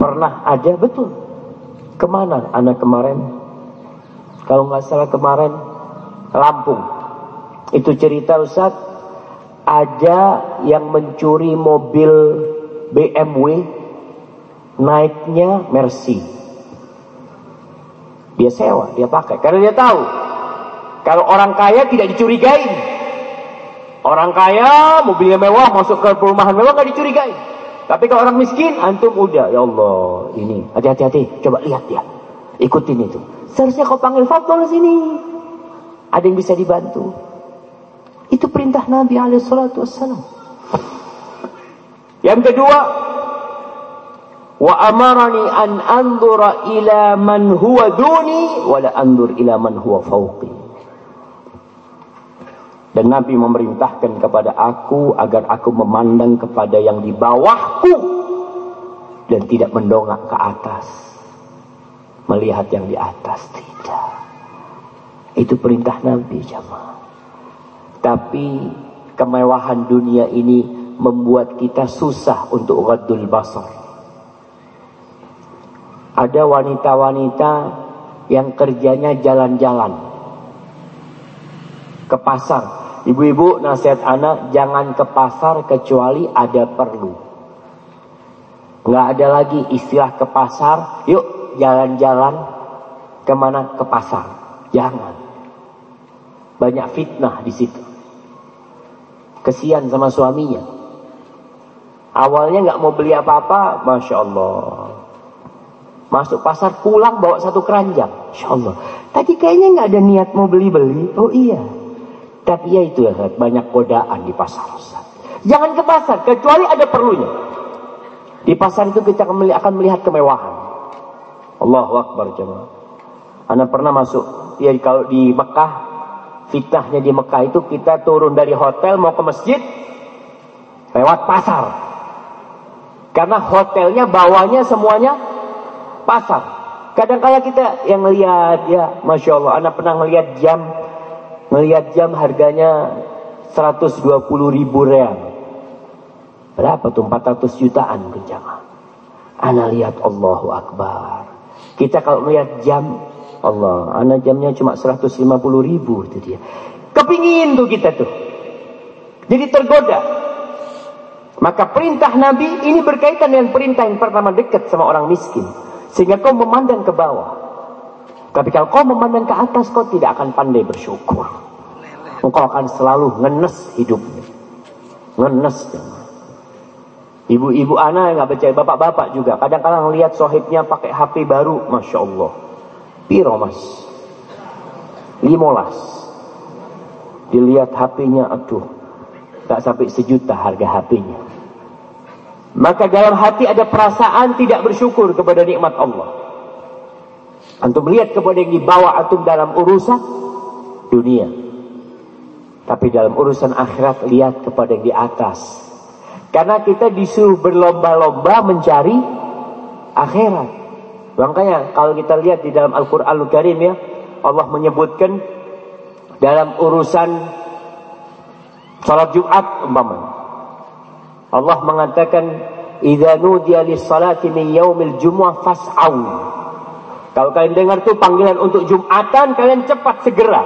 Pernah ada betul. Ke mana anak kemarin? Kalau nggak salah kemarin Lampung. Itu cerita Ustaz. Ada yang mencuri mobil BMW naiknya Mercy. Dia sewa, dia pakai. Karena dia tahu. Kalau orang kaya tidak dicurigai. Orang kaya, mobilnya mewah, masuk ke perumahan mewah gak dicurigai. Tapi kalau orang miskin, antum udah, ya Allah, ini, hati-hati, coba lihat ya. Ikutin itu. Seharusnya kau panggil Fadl sini. Ada yang bisa dibantu. Itu perintah Nabi alaihissalatu wassalam. Yang kedua, wa amarani an anzura ila man huwa duni wa la anzur ila man huwa fawqi. Dan Nabi memerintahkan kepada aku agar aku memandang kepada yang di bawahku dan tidak mendongak ke atas. Melihat yang di atas tidak. Itu perintah Nabi jemaah. Tapi kemewahan dunia ini membuat kita susah untuk ghaddul basar. Ada wanita-wanita yang kerjanya jalan-jalan ke pasar. Ibu-ibu nasihat anak jangan ke pasar kecuali ada perlu. Nggak ada lagi istilah ke pasar, yuk jalan-jalan ke mana ke pasar. Jangan. Banyak fitnah di situ. Kesian sama suaminya. Awalnya nggak mau beli apa-apa, masya Allah. Masuk pasar pulang bawa satu keranjang, masya Allah. Tadi kayaknya nggak ada niat mau beli-beli. Oh iya. Tapi ya itu ya, banyak godaan di pasar. Jangan ke pasar, kecuali ada perlunya. Di pasar itu kita akan melihat kemewahan. Allahu Akbar jemaah. Anda pernah masuk ya kalau di Mekah fitnahnya di Mekah itu kita turun dari hotel mau ke masjid lewat pasar. Karena hotelnya bawahnya semuanya pasar. Kadang-kala kita yang lihat ya, masya Allah, anak pernah melihat jam, melihat jam harganya 120 ribu real. Berapa tuh 400 jutaan kencang. Anak lihat Allahu Akbar. Kita kalau melihat jam, Allah, anak jamnya cuma 150 ribu itu dia. Kepingin tuh kita tuh. Jadi tergoda. Maka perintah Nabi ini berkaitan dengan perintah yang pertama dekat sama orang miskin. Sehingga kau memandang ke bawah. Tapi kalau kau memandang ke atas, kau tidak akan pandai bersyukur. Engkau akan selalu ngenes hidupnya. Ngenes. Ibu-ibu anak yang gak percaya, bapak-bapak juga. Kadang-kadang lihat sohibnya pakai HP baru. Masya Allah. Piro mas? Limolas. Dilihat HP-nya, aduh. Tak sampai sejuta harga HP-nya. Maka dalam hati ada perasaan tidak bersyukur kepada nikmat Allah. Antum melihat kepada yang dibawa antum dalam urusan dunia. Tapi dalam urusan akhirat lihat kepada yang di atas. Karena kita disuruh berlomba-lomba mencari akhirat. Makanya kalau kita lihat di dalam Al-Quranul Karim ya. Allah menyebutkan dalam urusan salat Jumat umpamanya. Allah mengatakan idza nudiya lis-salati min yaumil jumu'ah fas'au. Kalau kalian dengar tuh panggilan untuk Jumatan, kalian cepat segera.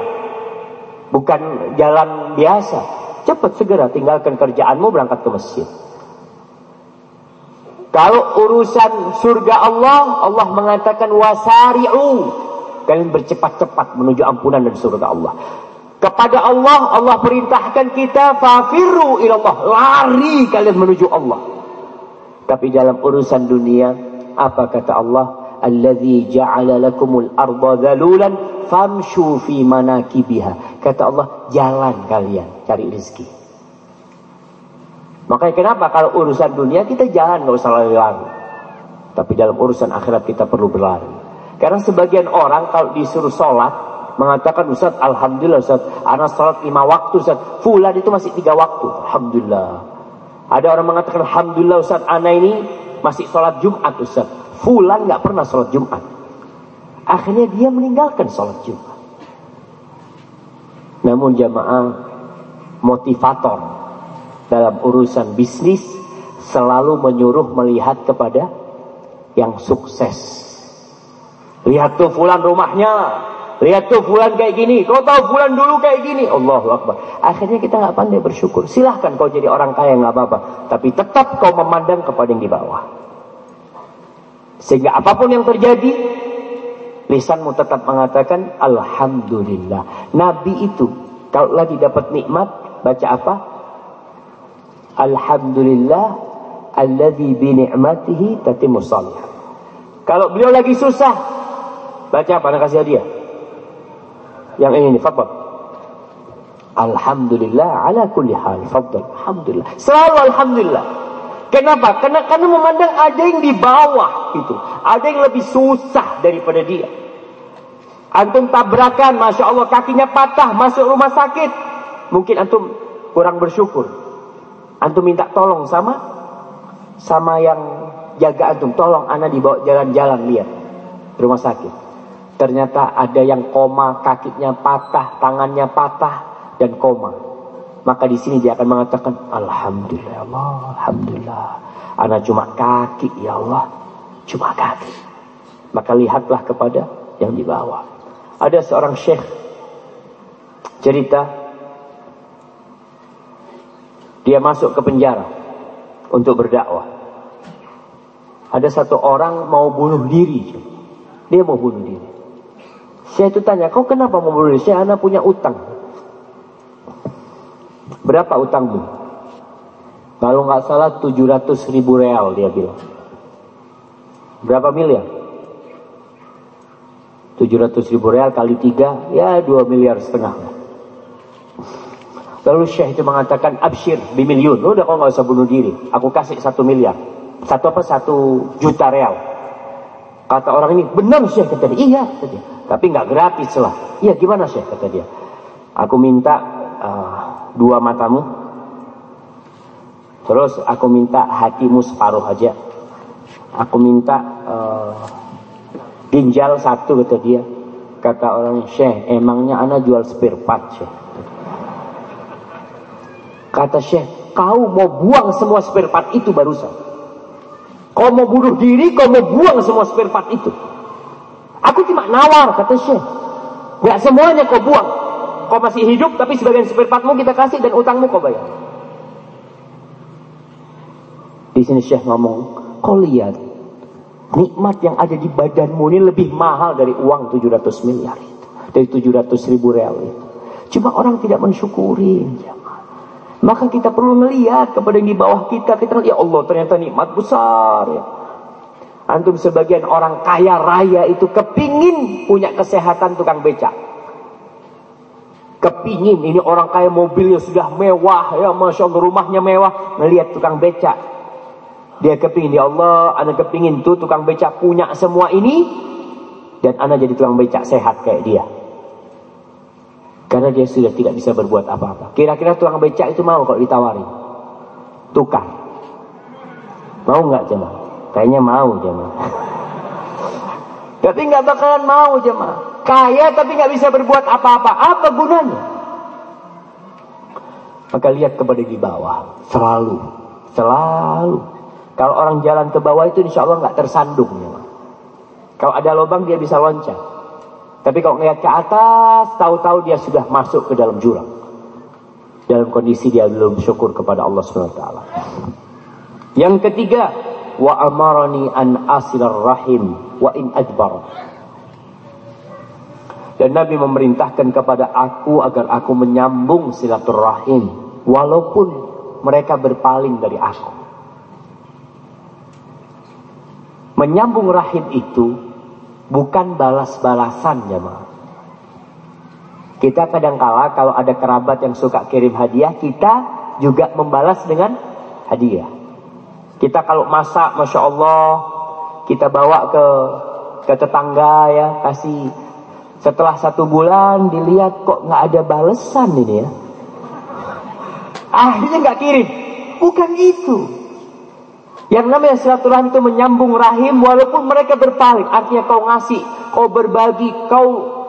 Bukan jalan biasa. Cepat segera tinggalkan kerjaanmu berangkat ke masjid. Kalau urusan surga Allah, Allah mengatakan wasari'u. Kalian bercepat-cepat menuju ampunan dan surga Allah. Kepada Allah, Allah perintahkan kita fafirru ilallah. Lari kalian menuju Allah. Tapi dalam urusan dunia, apa kata Allah? Alladhi ja'ala lakumul arda dhalulan famshu fi manakibiha. Kata Allah, jalan kalian cari rezeki. Makanya kenapa kalau urusan dunia kita jalan nggak usah lari-lari. Tapi dalam urusan akhirat kita perlu berlari. Karena sebagian orang kalau disuruh sholat mengatakan Ustaz, Alhamdulillah Ustaz, anak sholat lima waktu Ustaz. Fulan itu masih tiga waktu. Alhamdulillah. Ada orang mengatakan Alhamdulillah Ustaz, anak ini masih sholat Jumat Ustaz. Fulan nggak pernah sholat Jumat. Akhirnya dia meninggalkan sholat Jumat. Namun jamaah motivator dalam urusan bisnis selalu menyuruh melihat kepada yang sukses. Lihat tuh fulan rumahnya, lihat tuh fulan kayak gini. Kau tahu fulan dulu kayak gini. Allahu Akbar. Akhirnya kita nggak pandai bersyukur. Silahkan kau jadi orang kaya nggak apa-apa, tapi tetap kau memandang kepada yang di bawah. Sehingga apa pun yang terjadi, lisanmu tetap mengatakan Alhamdulillah. Nabi itu kalau lagi dapat nikmat, baca apa? Alhamdulillah alladzi bi ni'matihi tatimmu salihah. Kalau beliau lagi susah, baca apa? Anda kasih hadiah. Yang ini nih, fadhal. Alhamdulillah ala kulli hal. Fadl. Alhamdulillah. Selalu alhamdulillah. Kenapa? Karena karena memandang ada yang di bawah itu. Ada yang lebih susah daripada dia. Antum tabrakan, Masya Allah kakinya patah, masuk rumah sakit. Mungkin antum kurang bersyukur. Antum minta tolong sama sama yang jaga antum. Tolong anak dibawa jalan-jalan lihat rumah sakit. Ternyata ada yang koma, kakinya patah, tangannya patah, dan koma. Maka di sini dia akan mengatakan Alhamdulillah ya Allah, Alhamdulillah. Anak cuma kaki ya Allah, cuma kaki. Maka lihatlah kepada yang di bawah. Ada seorang syekh cerita dia masuk ke penjara untuk berdakwah. Ada satu orang mau bunuh diri. Dia mau bunuh diri. Saya itu tanya, kau kenapa mau bunuh diri? Saya anak punya utang. Berapa utangmu? Kalau nggak salah 700 ribu real dia bilang. Berapa miliar? 700 ribu real kali tiga, ya 2 miliar setengah. Lalu Syekh itu mengatakan, absyir bimiliun. Udah kok nggak usah bunuh diri. Aku kasih satu miliar. Satu apa? Satu juta real. Kata orang ini, benar Syekh kata dia. Iya kata dia. Tapi nggak gratis lah. Iya gimana Syekh kata dia. Aku minta uh, dua matamu. Terus aku minta hatimu separuh aja. Aku minta uh, ginjal satu kata dia. Kata orang Syekh, emangnya anak jual spare part Syekh. Kata Syekh, kau mau buang semua spare part itu barusan. Kau mau bunuh diri, kau mau buang semua spare part itu. Aku cuma nawar, kata Syekh. Gak semuanya kau buang. Kau masih hidup tapi sebagian spare partmu kita kasih dan utangmu kau bayar. Di sini Syekh ngomong, kau lihat nikmat yang ada di badanmu ini lebih mahal dari uang 700 miliar itu. Dari 700 ribu real itu. Cuma orang tidak mensyukuri. Maka kita perlu melihat kepada yang di bawah kita. Kita ya Allah ternyata nikmat besar ya. Antum sebagian orang kaya raya itu kepingin punya kesehatan tukang becak. Kepingin ini orang kaya mobilnya sudah mewah ya Masya Allah rumahnya mewah Melihat tukang becak Dia kepingin ya Allah Anda kepingin tuh tukang becak punya semua ini Dan Anda jadi tukang becak sehat kayak dia Karena dia sudah tidak bisa berbuat apa-apa Kira-kira tukang becak itu mau kalau ditawari Tukang Mau nggak jemaah? Kayaknya mau jemaah Tapi nggak bakalan mau jemaah Kaya tapi nggak bisa berbuat apa-apa. Apa gunanya? Maka lihat kepada di bawah. Selalu. Selalu. Kalau orang jalan ke bawah itu insya Allah nggak tersandung. Ya. Kalau ada lubang dia bisa loncat. Tapi kalau ngeliat ke atas, tahu-tahu dia sudah masuk ke dalam jurang. Dalam kondisi dia belum syukur kepada Allah SWT. Yang ketiga, wa amarani an asilar rahim wa in adbar. Dan Nabi memerintahkan kepada aku agar aku menyambung silaturahim. Walaupun mereka berpaling dari aku. Menyambung rahim itu bukan balas-balasan ma. Kita kadangkala kalau ada kerabat yang suka kirim hadiah, kita juga membalas dengan hadiah. Kita kalau masak, Masya Allah, kita bawa ke ke tetangga ya, kasih setelah satu bulan dilihat kok nggak ada balesan ini ya. Akhirnya nggak kirim. Bukan itu. Yang namanya silaturahim itu menyambung rahim walaupun mereka berpaling. Artinya kau ngasih, kau berbagi, kau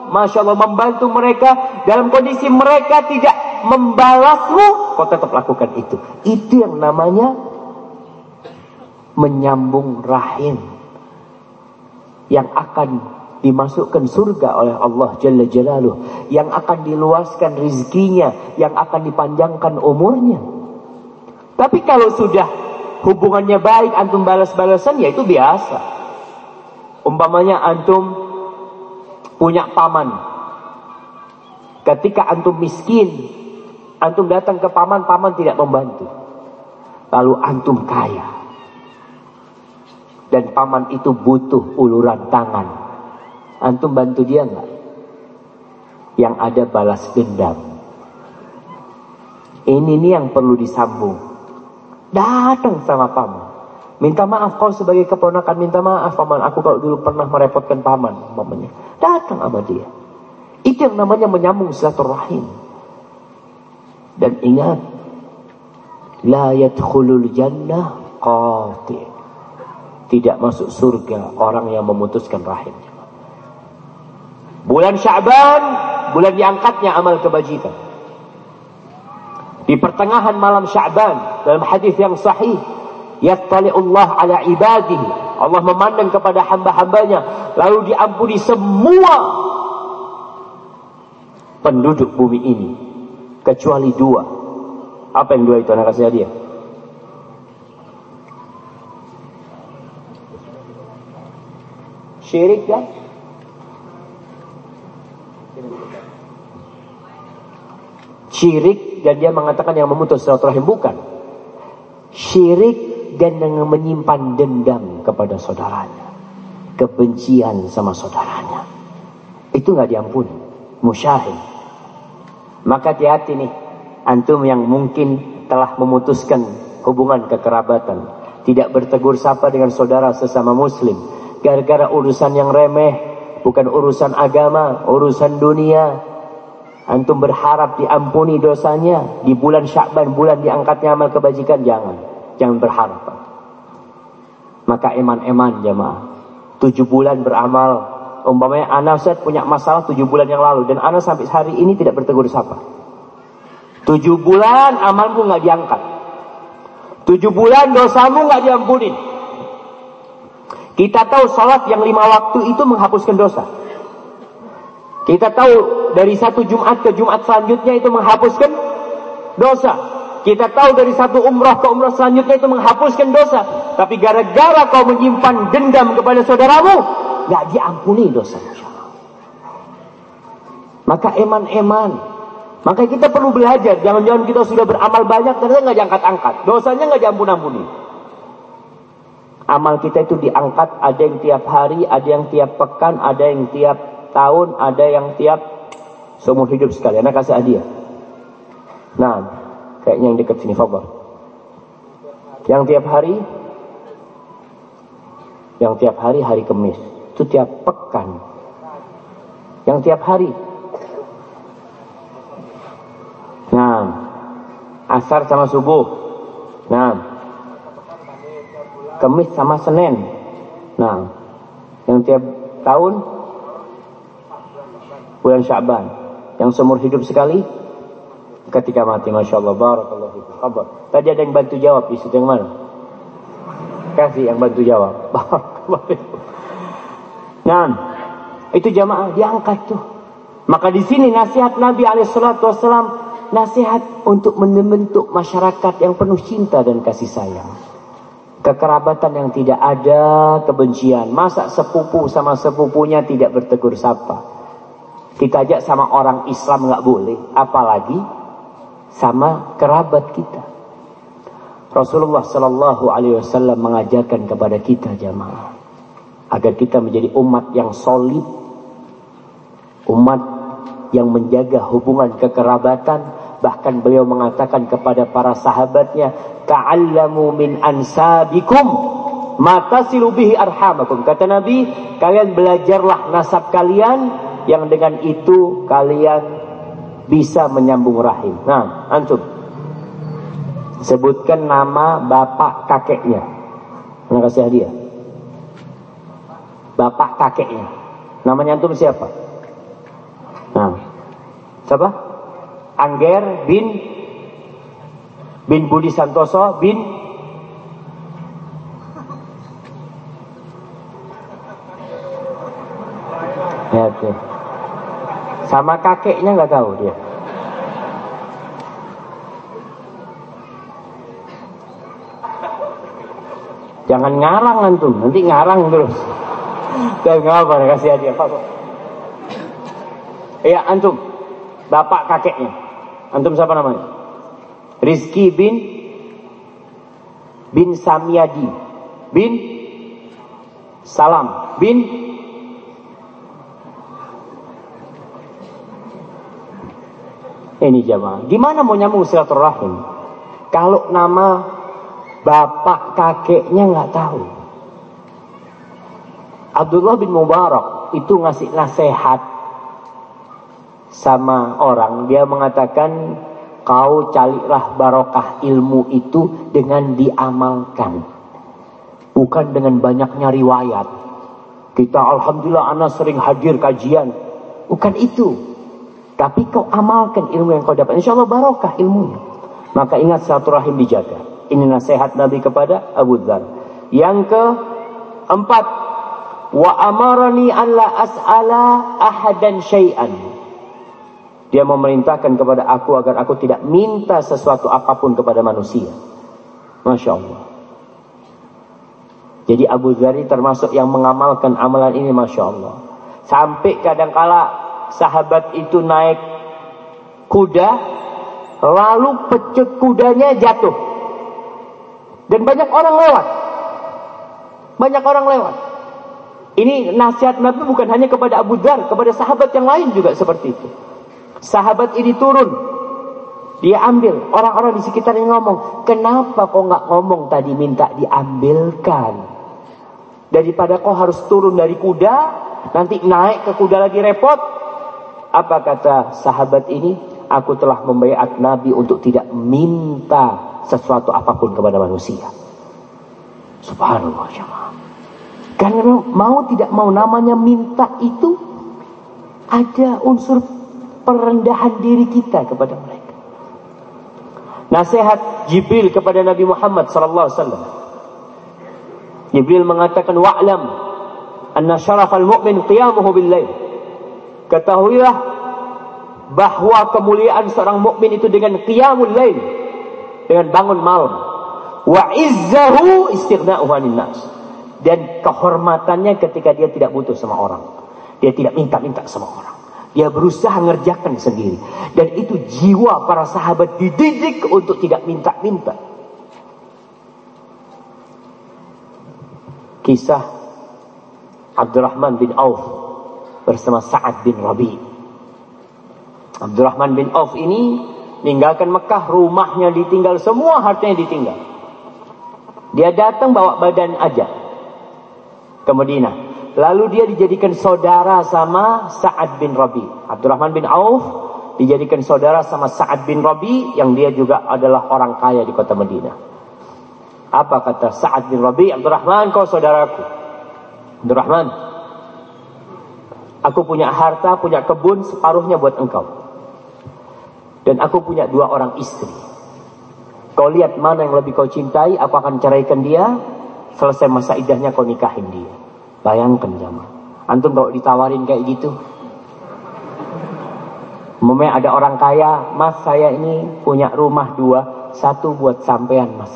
Masya Allah membantu mereka dalam kondisi mereka tidak membalasmu, kau tetap lakukan itu. Itu yang namanya menyambung rahim yang akan dimasukkan surga oleh Allah Jalla Jalaluh yang akan diluaskan rizkinya yang akan dipanjangkan umurnya tapi kalau sudah hubungannya baik antum balas-balasan ya itu biasa umpamanya antum punya paman ketika antum miskin antum datang ke paman paman tidak membantu lalu antum kaya dan paman itu butuh uluran tangan Antum bantu dia nggak? Yang ada balas dendam. Ini nih yang perlu disambung. Datang sama paman. Minta maaf kau sebagai keponakan minta maaf paman. Aku kalau dulu pernah merepotkan paman. Mamanya. Datang sama dia. Itu yang namanya menyambung silaturahim. Dan ingat. La yadkhulul jannah qati. Tidak masuk surga orang yang memutuskan rahim. Bulan Syaban, bulan diangkatnya amal kebajikan. Di pertengahan malam Syaban dalam hadis yang sahih, Allah ala ibadihi. Allah memandang kepada hamba-hambanya lalu diampuni semua penduduk bumi ini kecuali dua. Apa yang dua itu anak kasih hadiah? Syirik kan? Syirik dan dia mengatakan yang memutus silaturahim bukan. Syirik dan yang menyimpan dendam kepada saudaranya. Kebencian sama saudaranya. Itu nggak diampuni. Musyahid. Maka hati-hati nih. Antum yang mungkin telah memutuskan hubungan kekerabatan. Tidak bertegur sapa dengan saudara sesama muslim. Gara-gara urusan yang remeh. Bukan urusan agama, urusan dunia, Antum berharap diampuni dosanya di bulan Syakban, bulan diangkatnya amal kebajikan, jangan. Jangan berharap. Maka eman-eman jemaah. Tujuh bulan beramal. Umpamanya anak Ustaz punya masalah tujuh bulan yang lalu. Dan anak sampai hari ini tidak bertegur sapa. Tujuh bulan amalmu nggak diangkat. Tujuh bulan dosamu nggak diampuni. Kita tahu salat yang lima waktu itu menghapuskan dosa. Kita tahu dari satu Jumat ke Jumat selanjutnya itu menghapuskan dosa. Kita tahu dari satu umrah ke umrah selanjutnya itu menghapuskan dosa. Tapi gara-gara kau menyimpan dendam kepada saudaramu, gak diampuni dosa. Maka eman-eman. Maka kita perlu belajar. Jangan-jangan kita sudah beramal banyak, ternyata nggak diangkat-angkat. Dosanya nggak diampun-ampuni. Amal kita itu diangkat, ada yang tiap hari, ada yang tiap pekan, ada yang tiap tahun, ada yang tiap seumur hidup sekali. Anak kasih hadiah. Nah, kayaknya yang dekat sini, Fabar. Yang tiap hari, yang tiap hari hari Kamis. Itu tiap pekan. Yang tiap hari. Nah, asar sama subuh. Nah, Kamis sama Senin. Nah, yang tiap tahun bulan Syaban yang seumur hidup sekali ketika mati Masya Allah Barakallahu fikum. Tadi ada yang bantu jawab di situ yang mana? Kasih yang bantu jawab. Nah itu jamaah diangkat tuh. Maka di sini nasihat Nabi Alaihissalam nasihat untuk membentuk masyarakat yang penuh cinta dan kasih sayang. Kekerabatan yang tidak ada kebencian. Masa sepupu sama sepupunya tidak bertegur sapa kita ajak sama orang Islam nggak boleh, apalagi sama kerabat kita. Rasulullah Shallallahu Alaihi Wasallam mengajarkan kepada kita jamaah agar kita menjadi umat yang solid, umat yang menjaga hubungan kekerabatan. Bahkan beliau mengatakan kepada para sahabatnya, "Ta'allamu min ansabikum mata silubihi arhamakum." Kata Nabi, kalian belajarlah nasab kalian yang dengan itu kalian bisa menyambung rahim. Nah, antum sebutkan nama bapak kakeknya. Mana kasih hadiah? Bapak kakeknya. Namanya antum siapa? Nah, siapa? Angger bin bin Budi Santoso bin Ya, okay. Sama kakeknya nggak tahu dia. Jangan ngarang antum, nanti ngarang terus. Dan ngapa kasih hadiah Pak. Iya antum, bapak kakeknya. Antum siapa namanya? Rizki bin bin Samyadi bin Salam bin Ini jamaah. Gimana mau nyambung silaturahim? Kalau nama bapak kakeknya nggak tahu. Abdullah bin Mubarak itu ngasih nasihat sama orang. Dia mengatakan kau carilah barokah ilmu itu dengan diamalkan. Bukan dengan banyaknya riwayat. Kita Alhamdulillah anak sering hadir kajian. Bukan itu. Tapi kau amalkan ilmu yang kau dapat. Insya Allah barokah ilmunya. Maka ingat satu rahim dijaga. Ini nasihat Nabi kepada Abu Dhar. Yang keempat. Wa amarani an la as'ala ahadan syai'an. Dia memerintahkan kepada aku agar aku tidak minta sesuatu apa pun kepada manusia. Masya Allah. Jadi Abu Dhari termasuk yang mengamalkan amalan ini Masya Allah. Sampai kadangkala sahabat itu naik kuda, lalu pecut kudanya jatuh. Dan banyak orang lewat. Banyak orang lewat. Ini nasihat Nabi bukan hanya kepada Abu Dhar, kepada sahabat yang lain juga seperti itu. Sahabat ini turun, dia ambil. Orang-orang di sekitarnya ngomong, kenapa kau nggak ngomong tadi minta diambilkan? Daripada kau harus turun dari kuda, nanti naik ke kuda lagi repot, apa kata sahabat ini? Aku telah membaiat Nabi untuk tidak minta sesuatu apa pun kepada manusia. Subhanallah jemaah. Karena mau tidak mau namanya minta itu ada unsur perendahan diri kita kepada mereka. Nasihat Jibril kepada Nabi Muhammad sallallahu alaihi wasallam. Jibril mengatakan wa'lam anna syarafal mu'min qiyamuhu bil lail. Ketahuilah bahwa kemuliaan seorang mukmin itu dengan qiyamul lail, dengan bangun malam. Wa izzahu. Dan kehormatannya ketika dia tidak butuh sama orang. Dia tidak minta-minta sama orang. Dia berusaha mengerjakan sendiri. Dan itu jiwa para sahabat dididik untuk tidak minta-minta. Kisah Abdurrahman bin Auf bersama Sa'ad bin Rabi. Abdurrahman bin Auf ini meninggalkan Mekah, rumahnya ditinggal, semua hartanya ditinggal. Dia datang bawa badan aja ke Madinah. Lalu dia dijadikan saudara sama Sa'ad bin Rabi. Abdurrahman bin Auf dijadikan saudara sama Sa'ad bin Rabi yang dia juga adalah orang kaya di kota Madinah. Apa kata Sa'ad bin Rabi? Abdurrahman kau saudaraku. Abdurrahman, Aku punya harta, punya kebun, separuhnya buat engkau. Dan aku punya dua orang istri. Kau lihat mana yang lebih kau cintai, aku akan ceraikan dia. Selesai masa idahnya kau nikahin dia. Bayangkan jamaah. Antum kalau ditawarin kayak gitu. Memang ada orang kaya, mas saya ini punya rumah dua, satu buat sampean mas.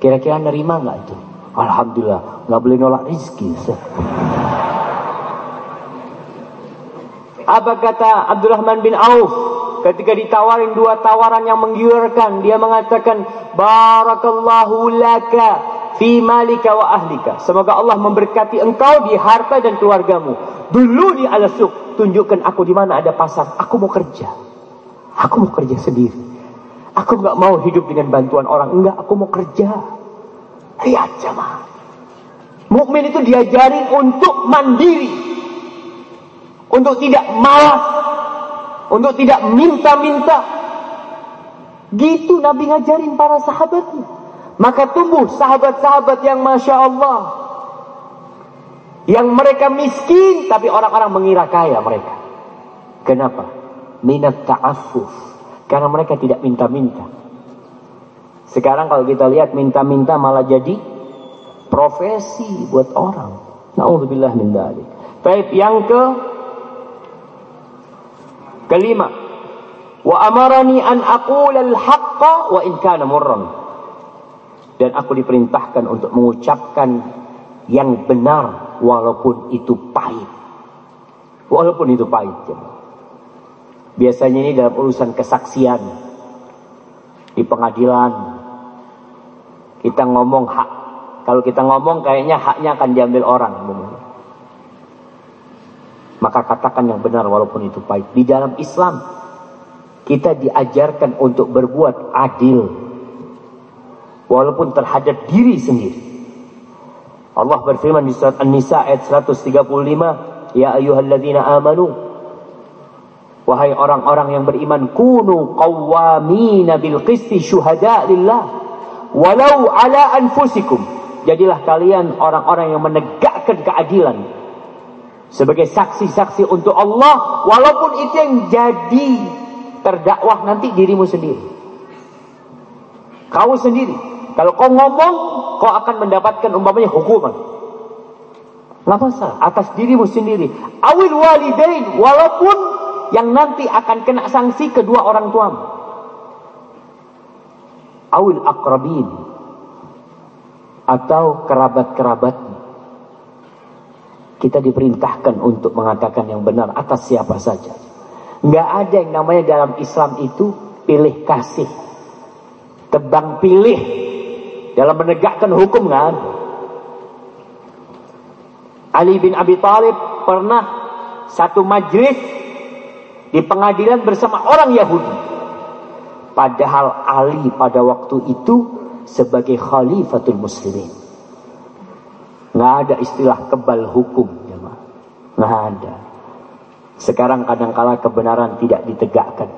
Kira-kira nerima nggak itu? Alhamdulillah, nggak boleh nolak rezeki. Apa kata Abdurrahman bin Auf? Ketika ditawarin dua tawaran yang menggiurkan dia mengatakan barakallahu laka fi malika wa ahlika. Semoga Allah memberkati engkau di harta dan keluargamu. Dulu di alasuk tunjukkan aku di mana ada pasar. Aku mau kerja. Aku mau kerja sendiri. Aku nggak mau hidup dengan bantuan orang. Enggak aku mau kerja. Lihat jemaah. Mukmin itu diajarin untuk mandiri untuk tidak malas, untuk tidak minta-minta. Gitu Nabi ngajarin para sahabatnya. Maka tumbuh sahabat-sahabat yang Masya Allah. Yang mereka miskin, tapi orang-orang mengira kaya mereka. Kenapa? Minat ta'afuf. Karena mereka tidak minta-minta. Sekarang kalau kita lihat minta-minta malah jadi profesi buat orang. Na'udzubillah min dalik. Baik, yang ke Kelima, wa amarani an aqula al-haqqa wa in kana murran. Dan aku diperintahkan untuk mengucapkan yang benar walaupun itu pahit. Walaupun itu pahit. Biasanya ini dalam urusan kesaksian di pengadilan kita ngomong hak. Kalau kita ngomong kayaknya haknya akan diambil orang. Maka katakan yang benar walaupun itu pahit. Di dalam Islam, Kita diajarkan untuk berbuat adil. Walaupun terhadap diri sendiri. Allah berfirman di surat An-Nisa ayat 135. Ya ayuhalladzina amanu. Wahai orang-orang yang beriman. Kunu qawwamina bil qisti syuhada lillah. Walau ala anfusikum. Jadilah kalian orang-orang yang menegakkan keadilan. Sebagai saksi-saksi untuk Allah. Walaupun itu yang jadi terdakwah nanti dirimu sendiri. Kau sendiri. Kalau kau ngomong, kau akan mendapatkan umpamanya hukuman. Nggak masalah. Atas dirimu sendiri. Awil walidain. Walaupun yang nanti akan kena sanksi kedua orang tuamu. Awil akrabin. Atau kerabat-kerabatmu. Kita diperintahkan untuk mengatakan yang benar atas siapa saja. Nggak ada yang namanya dalam Islam itu pilih kasih. Tebang pilih dalam menegakkan hukum kan. Ali bin Abi Thalib pernah satu majlis di pengadilan bersama orang Yahudi. Padahal Ali pada waktu itu sebagai khalifatul muslimin. Nggak ada istilah kebal hukum. Nggak ada. Sekarang kadangkala kebenaran tidak ditegakkan.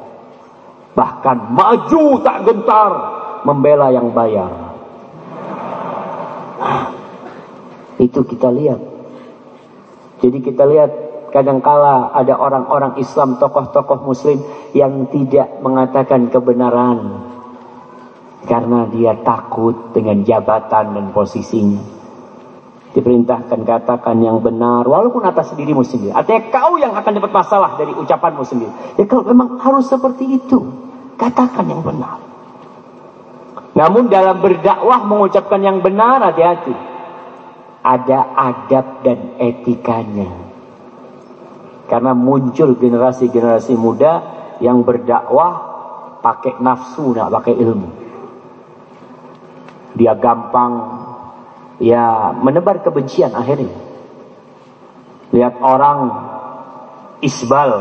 Bahkan maju tak gentar membela yang bayar. Itu kita lihat. Jadi kita lihat kadangkala ada orang-orang Islam, tokoh-tokoh muslim yang tidak mengatakan kebenaran. Karena dia takut dengan jabatan dan posisinya. Diperintahkan katakan yang benar walaupun atas dirimu sendiri. Artinya kau yang akan dapat masalah dari ucapanmu sendiri. Ya kalau memang harus seperti itu, katakan yang benar. Namun dalam berdakwah mengucapkan yang benar hati-hati. Ada adab dan etikanya. Karena muncul generasi-generasi muda yang berdakwah pakai nafsu, nak pakai ilmu. Dia gampang ya menebar kebencian akhirnya. Lihat orang isbal,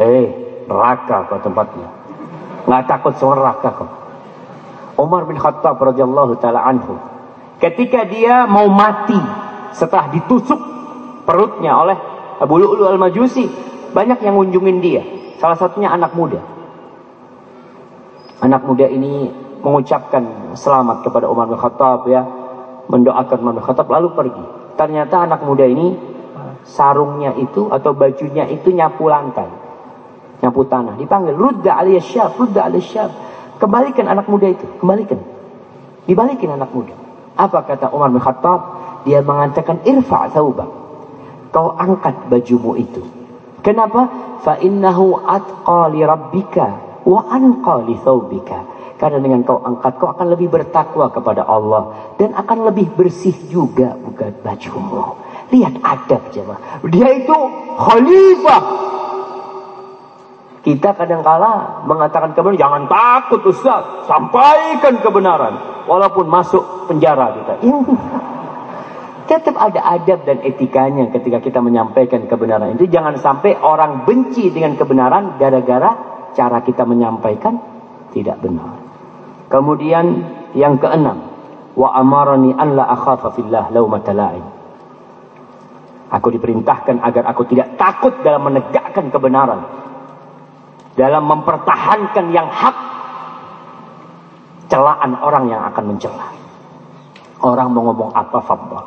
hei neraka kok tempatnya, nggak takut sama neraka kok. Umar bin Khattab radhiyallahu taala anhu, ketika dia mau mati setelah ditusuk perutnya oleh Abu Lu'lu al-Majusi, banyak yang ngunjungin dia. Salah satunya anak muda. Anak muda ini mengucapkan selamat kepada Umar bin Khattab ya mendoakan Umar Khattab lalu pergi. Ternyata anak muda ini sarungnya itu atau bajunya itu nyapu lantai. Nyapu tanah. Dipanggil, "Rudda aliyasyaf, rudda aliyasyaf." Kembalikan anak muda itu, kembalikan. Dibalikin anak muda. Apa kata Umar bin Khattab? Dia mengatakan, "Irfa' thawbak." Kau angkat bajumu itu. Kenapa? Fa innahu atqa li rabbika wa anqa li thawbika. Karena dengan kau angkat, kau akan lebih bertakwa kepada Allah. Dan akan lebih bersih juga bukan bajumu. Lihat adab jemaah. Dia itu khalifah. Kita kadangkala mengatakan kebenaran. Jangan takut Ustaz. Sampaikan kebenaran. Walaupun masuk penjara kita. Tetap ada adab dan etikanya ketika kita menyampaikan kebenaran itu. Jangan sampai orang benci dengan kebenaran gara-gara cara kita menyampaikan tidak benar. Kemudian yang keenam, wa amarani an la akhafa fillah. Aku diperintahkan agar aku tidak takut dalam menegakkan kebenaran. Dalam mempertahankan yang hak. Celaan orang yang akan mencela. Orang mau ngomong apa fabel.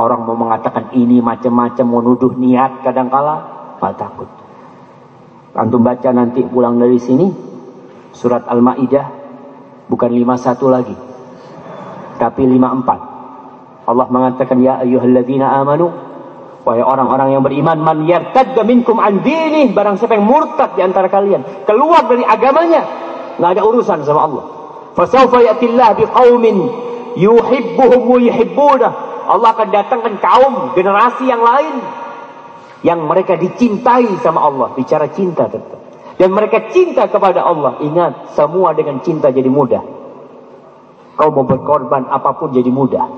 Orang mau mengatakan ini macam-macam mau nuduh niat kadangkala nggak takut. Antum baca nanti pulang dari sini Surat Al-Ma'idah bukan 51 lagi. Tapi 54. Allah mengatakan ya ayyuhalladzina amanu wahai orang-orang yang beriman man yartadda minkum an dinih barang siapa yang murtad di antara kalian keluar dari agamanya nggak ada urusan sama Allah. Fasawfa ya'tillah biqaumin yuhibbuhum wa yuhibbunah. Allah akan datangkan kaum generasi yang lain yang mereka dicintai sama Allah. Bicara cinta tetap. Dan mereka cinta kepada Allah. Ingat, semua dengan cinta jadi mudah. Kau mau berkorban apa pun jadi mudah.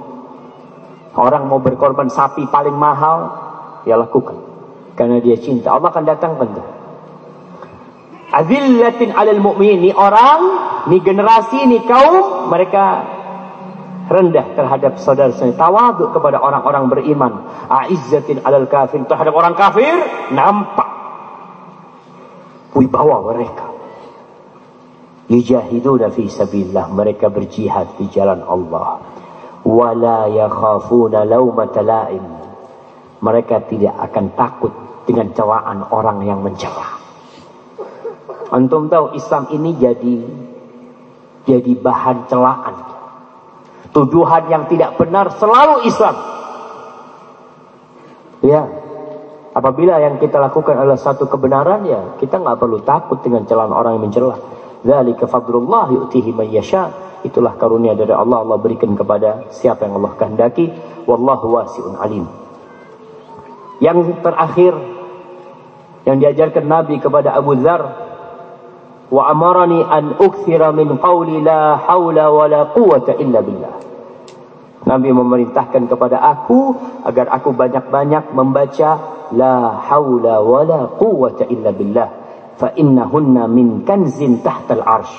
Orang mau berkorban sapi paling mahal, ya lakukan. Karena dia cinta. Allah akan datang tentu. Azillatin 'alal mu'minin. Ni orang, ni generasi, ni kaum mereka rendah terhadap saudara-saudara, tawaduk kepada orang-orang beriman. Aizzatin 'alal kafir. Terhadap orang kafir nampak wibawa mereka. Yujahiduna fi sabilillah. Mereka berjihad di jalan Allah. Wala yakhafuna lawmata la'im. Mereka tidak akan takut dengan celaan orang yang mencela. Antum tahu Islam ini jadi jadi bahan celaan. Tuduhan yang tidak benar selalu Islam. Ya. Apabila yang kita lakukan adalah satu kebenaran ya, kita nggak perlu takut dengan celaan orang yang mencela. Dzalika fadlullah yu'tihi man yasha. Itulah karunia dari Allah Allah berikan kepada siapa yang Allah kehendaki. Wallahu wasi'un alim. Yang terakhir yang diajarkan Nabi kepada Abu Dzar wa amarani an ukthira min qawli la haula wa la quwata illa billah. Nabi memerintahkan kepada aku agar aku banyak-banyak membaca la haula wa la quwata illa billah fa innahunna min kanzin tahtal arsh.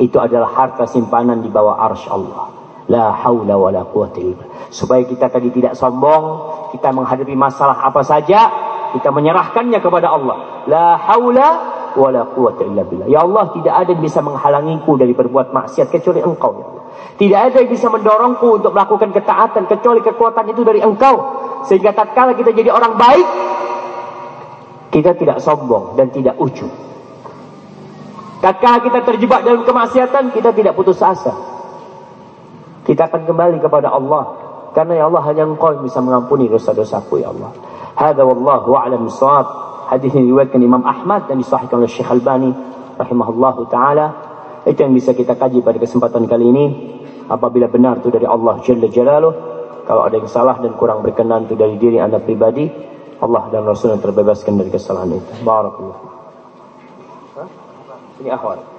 Itu adalah harta simpanan di bawah arsy Allah. La haula wa la quwata illa Supaya kita tadi tidak sombong, kita menghadapi masalah apa saja, kita menyerahkannya kepada Allah. La haula wala quwata illa billah. Ya Allah, tidak ada yang bisa menghalangiku dari berbuat maksiat kecuali Engkau ya Allah. Tidak ada yang bisa mendorongku untuk melakukan ketaatan kecuali kekuatan itu dari Engkau. Sehingga tatkala kita jadi orang baik, kita tidak sombong dan tidak ujub. Tatkala kita terjebak dalam kemaksiatan, kita tidak putus asa. Kita akan kembali kepada Allah. Karena ya Allah hanya Engkau yang bisa mengampuni dosa-dosaku ya Allah. Hada wallahu a'lam. Hadis ini diriwayatkan Imam Ahmad dan disahihkan oleh Syekh Albani rahimahullahu taala. Itu yang bisa kita kaji pada kesempatan kali ini. Apabila benar itu dari Allah Jalla Jalaluh, kalau ada yang salah dan kurang berkenan itu dari diri Anda pribadi, Allah dan Rasul yang terbebaskan dari kesalahan itu. Barakallahu. Ini akhwat.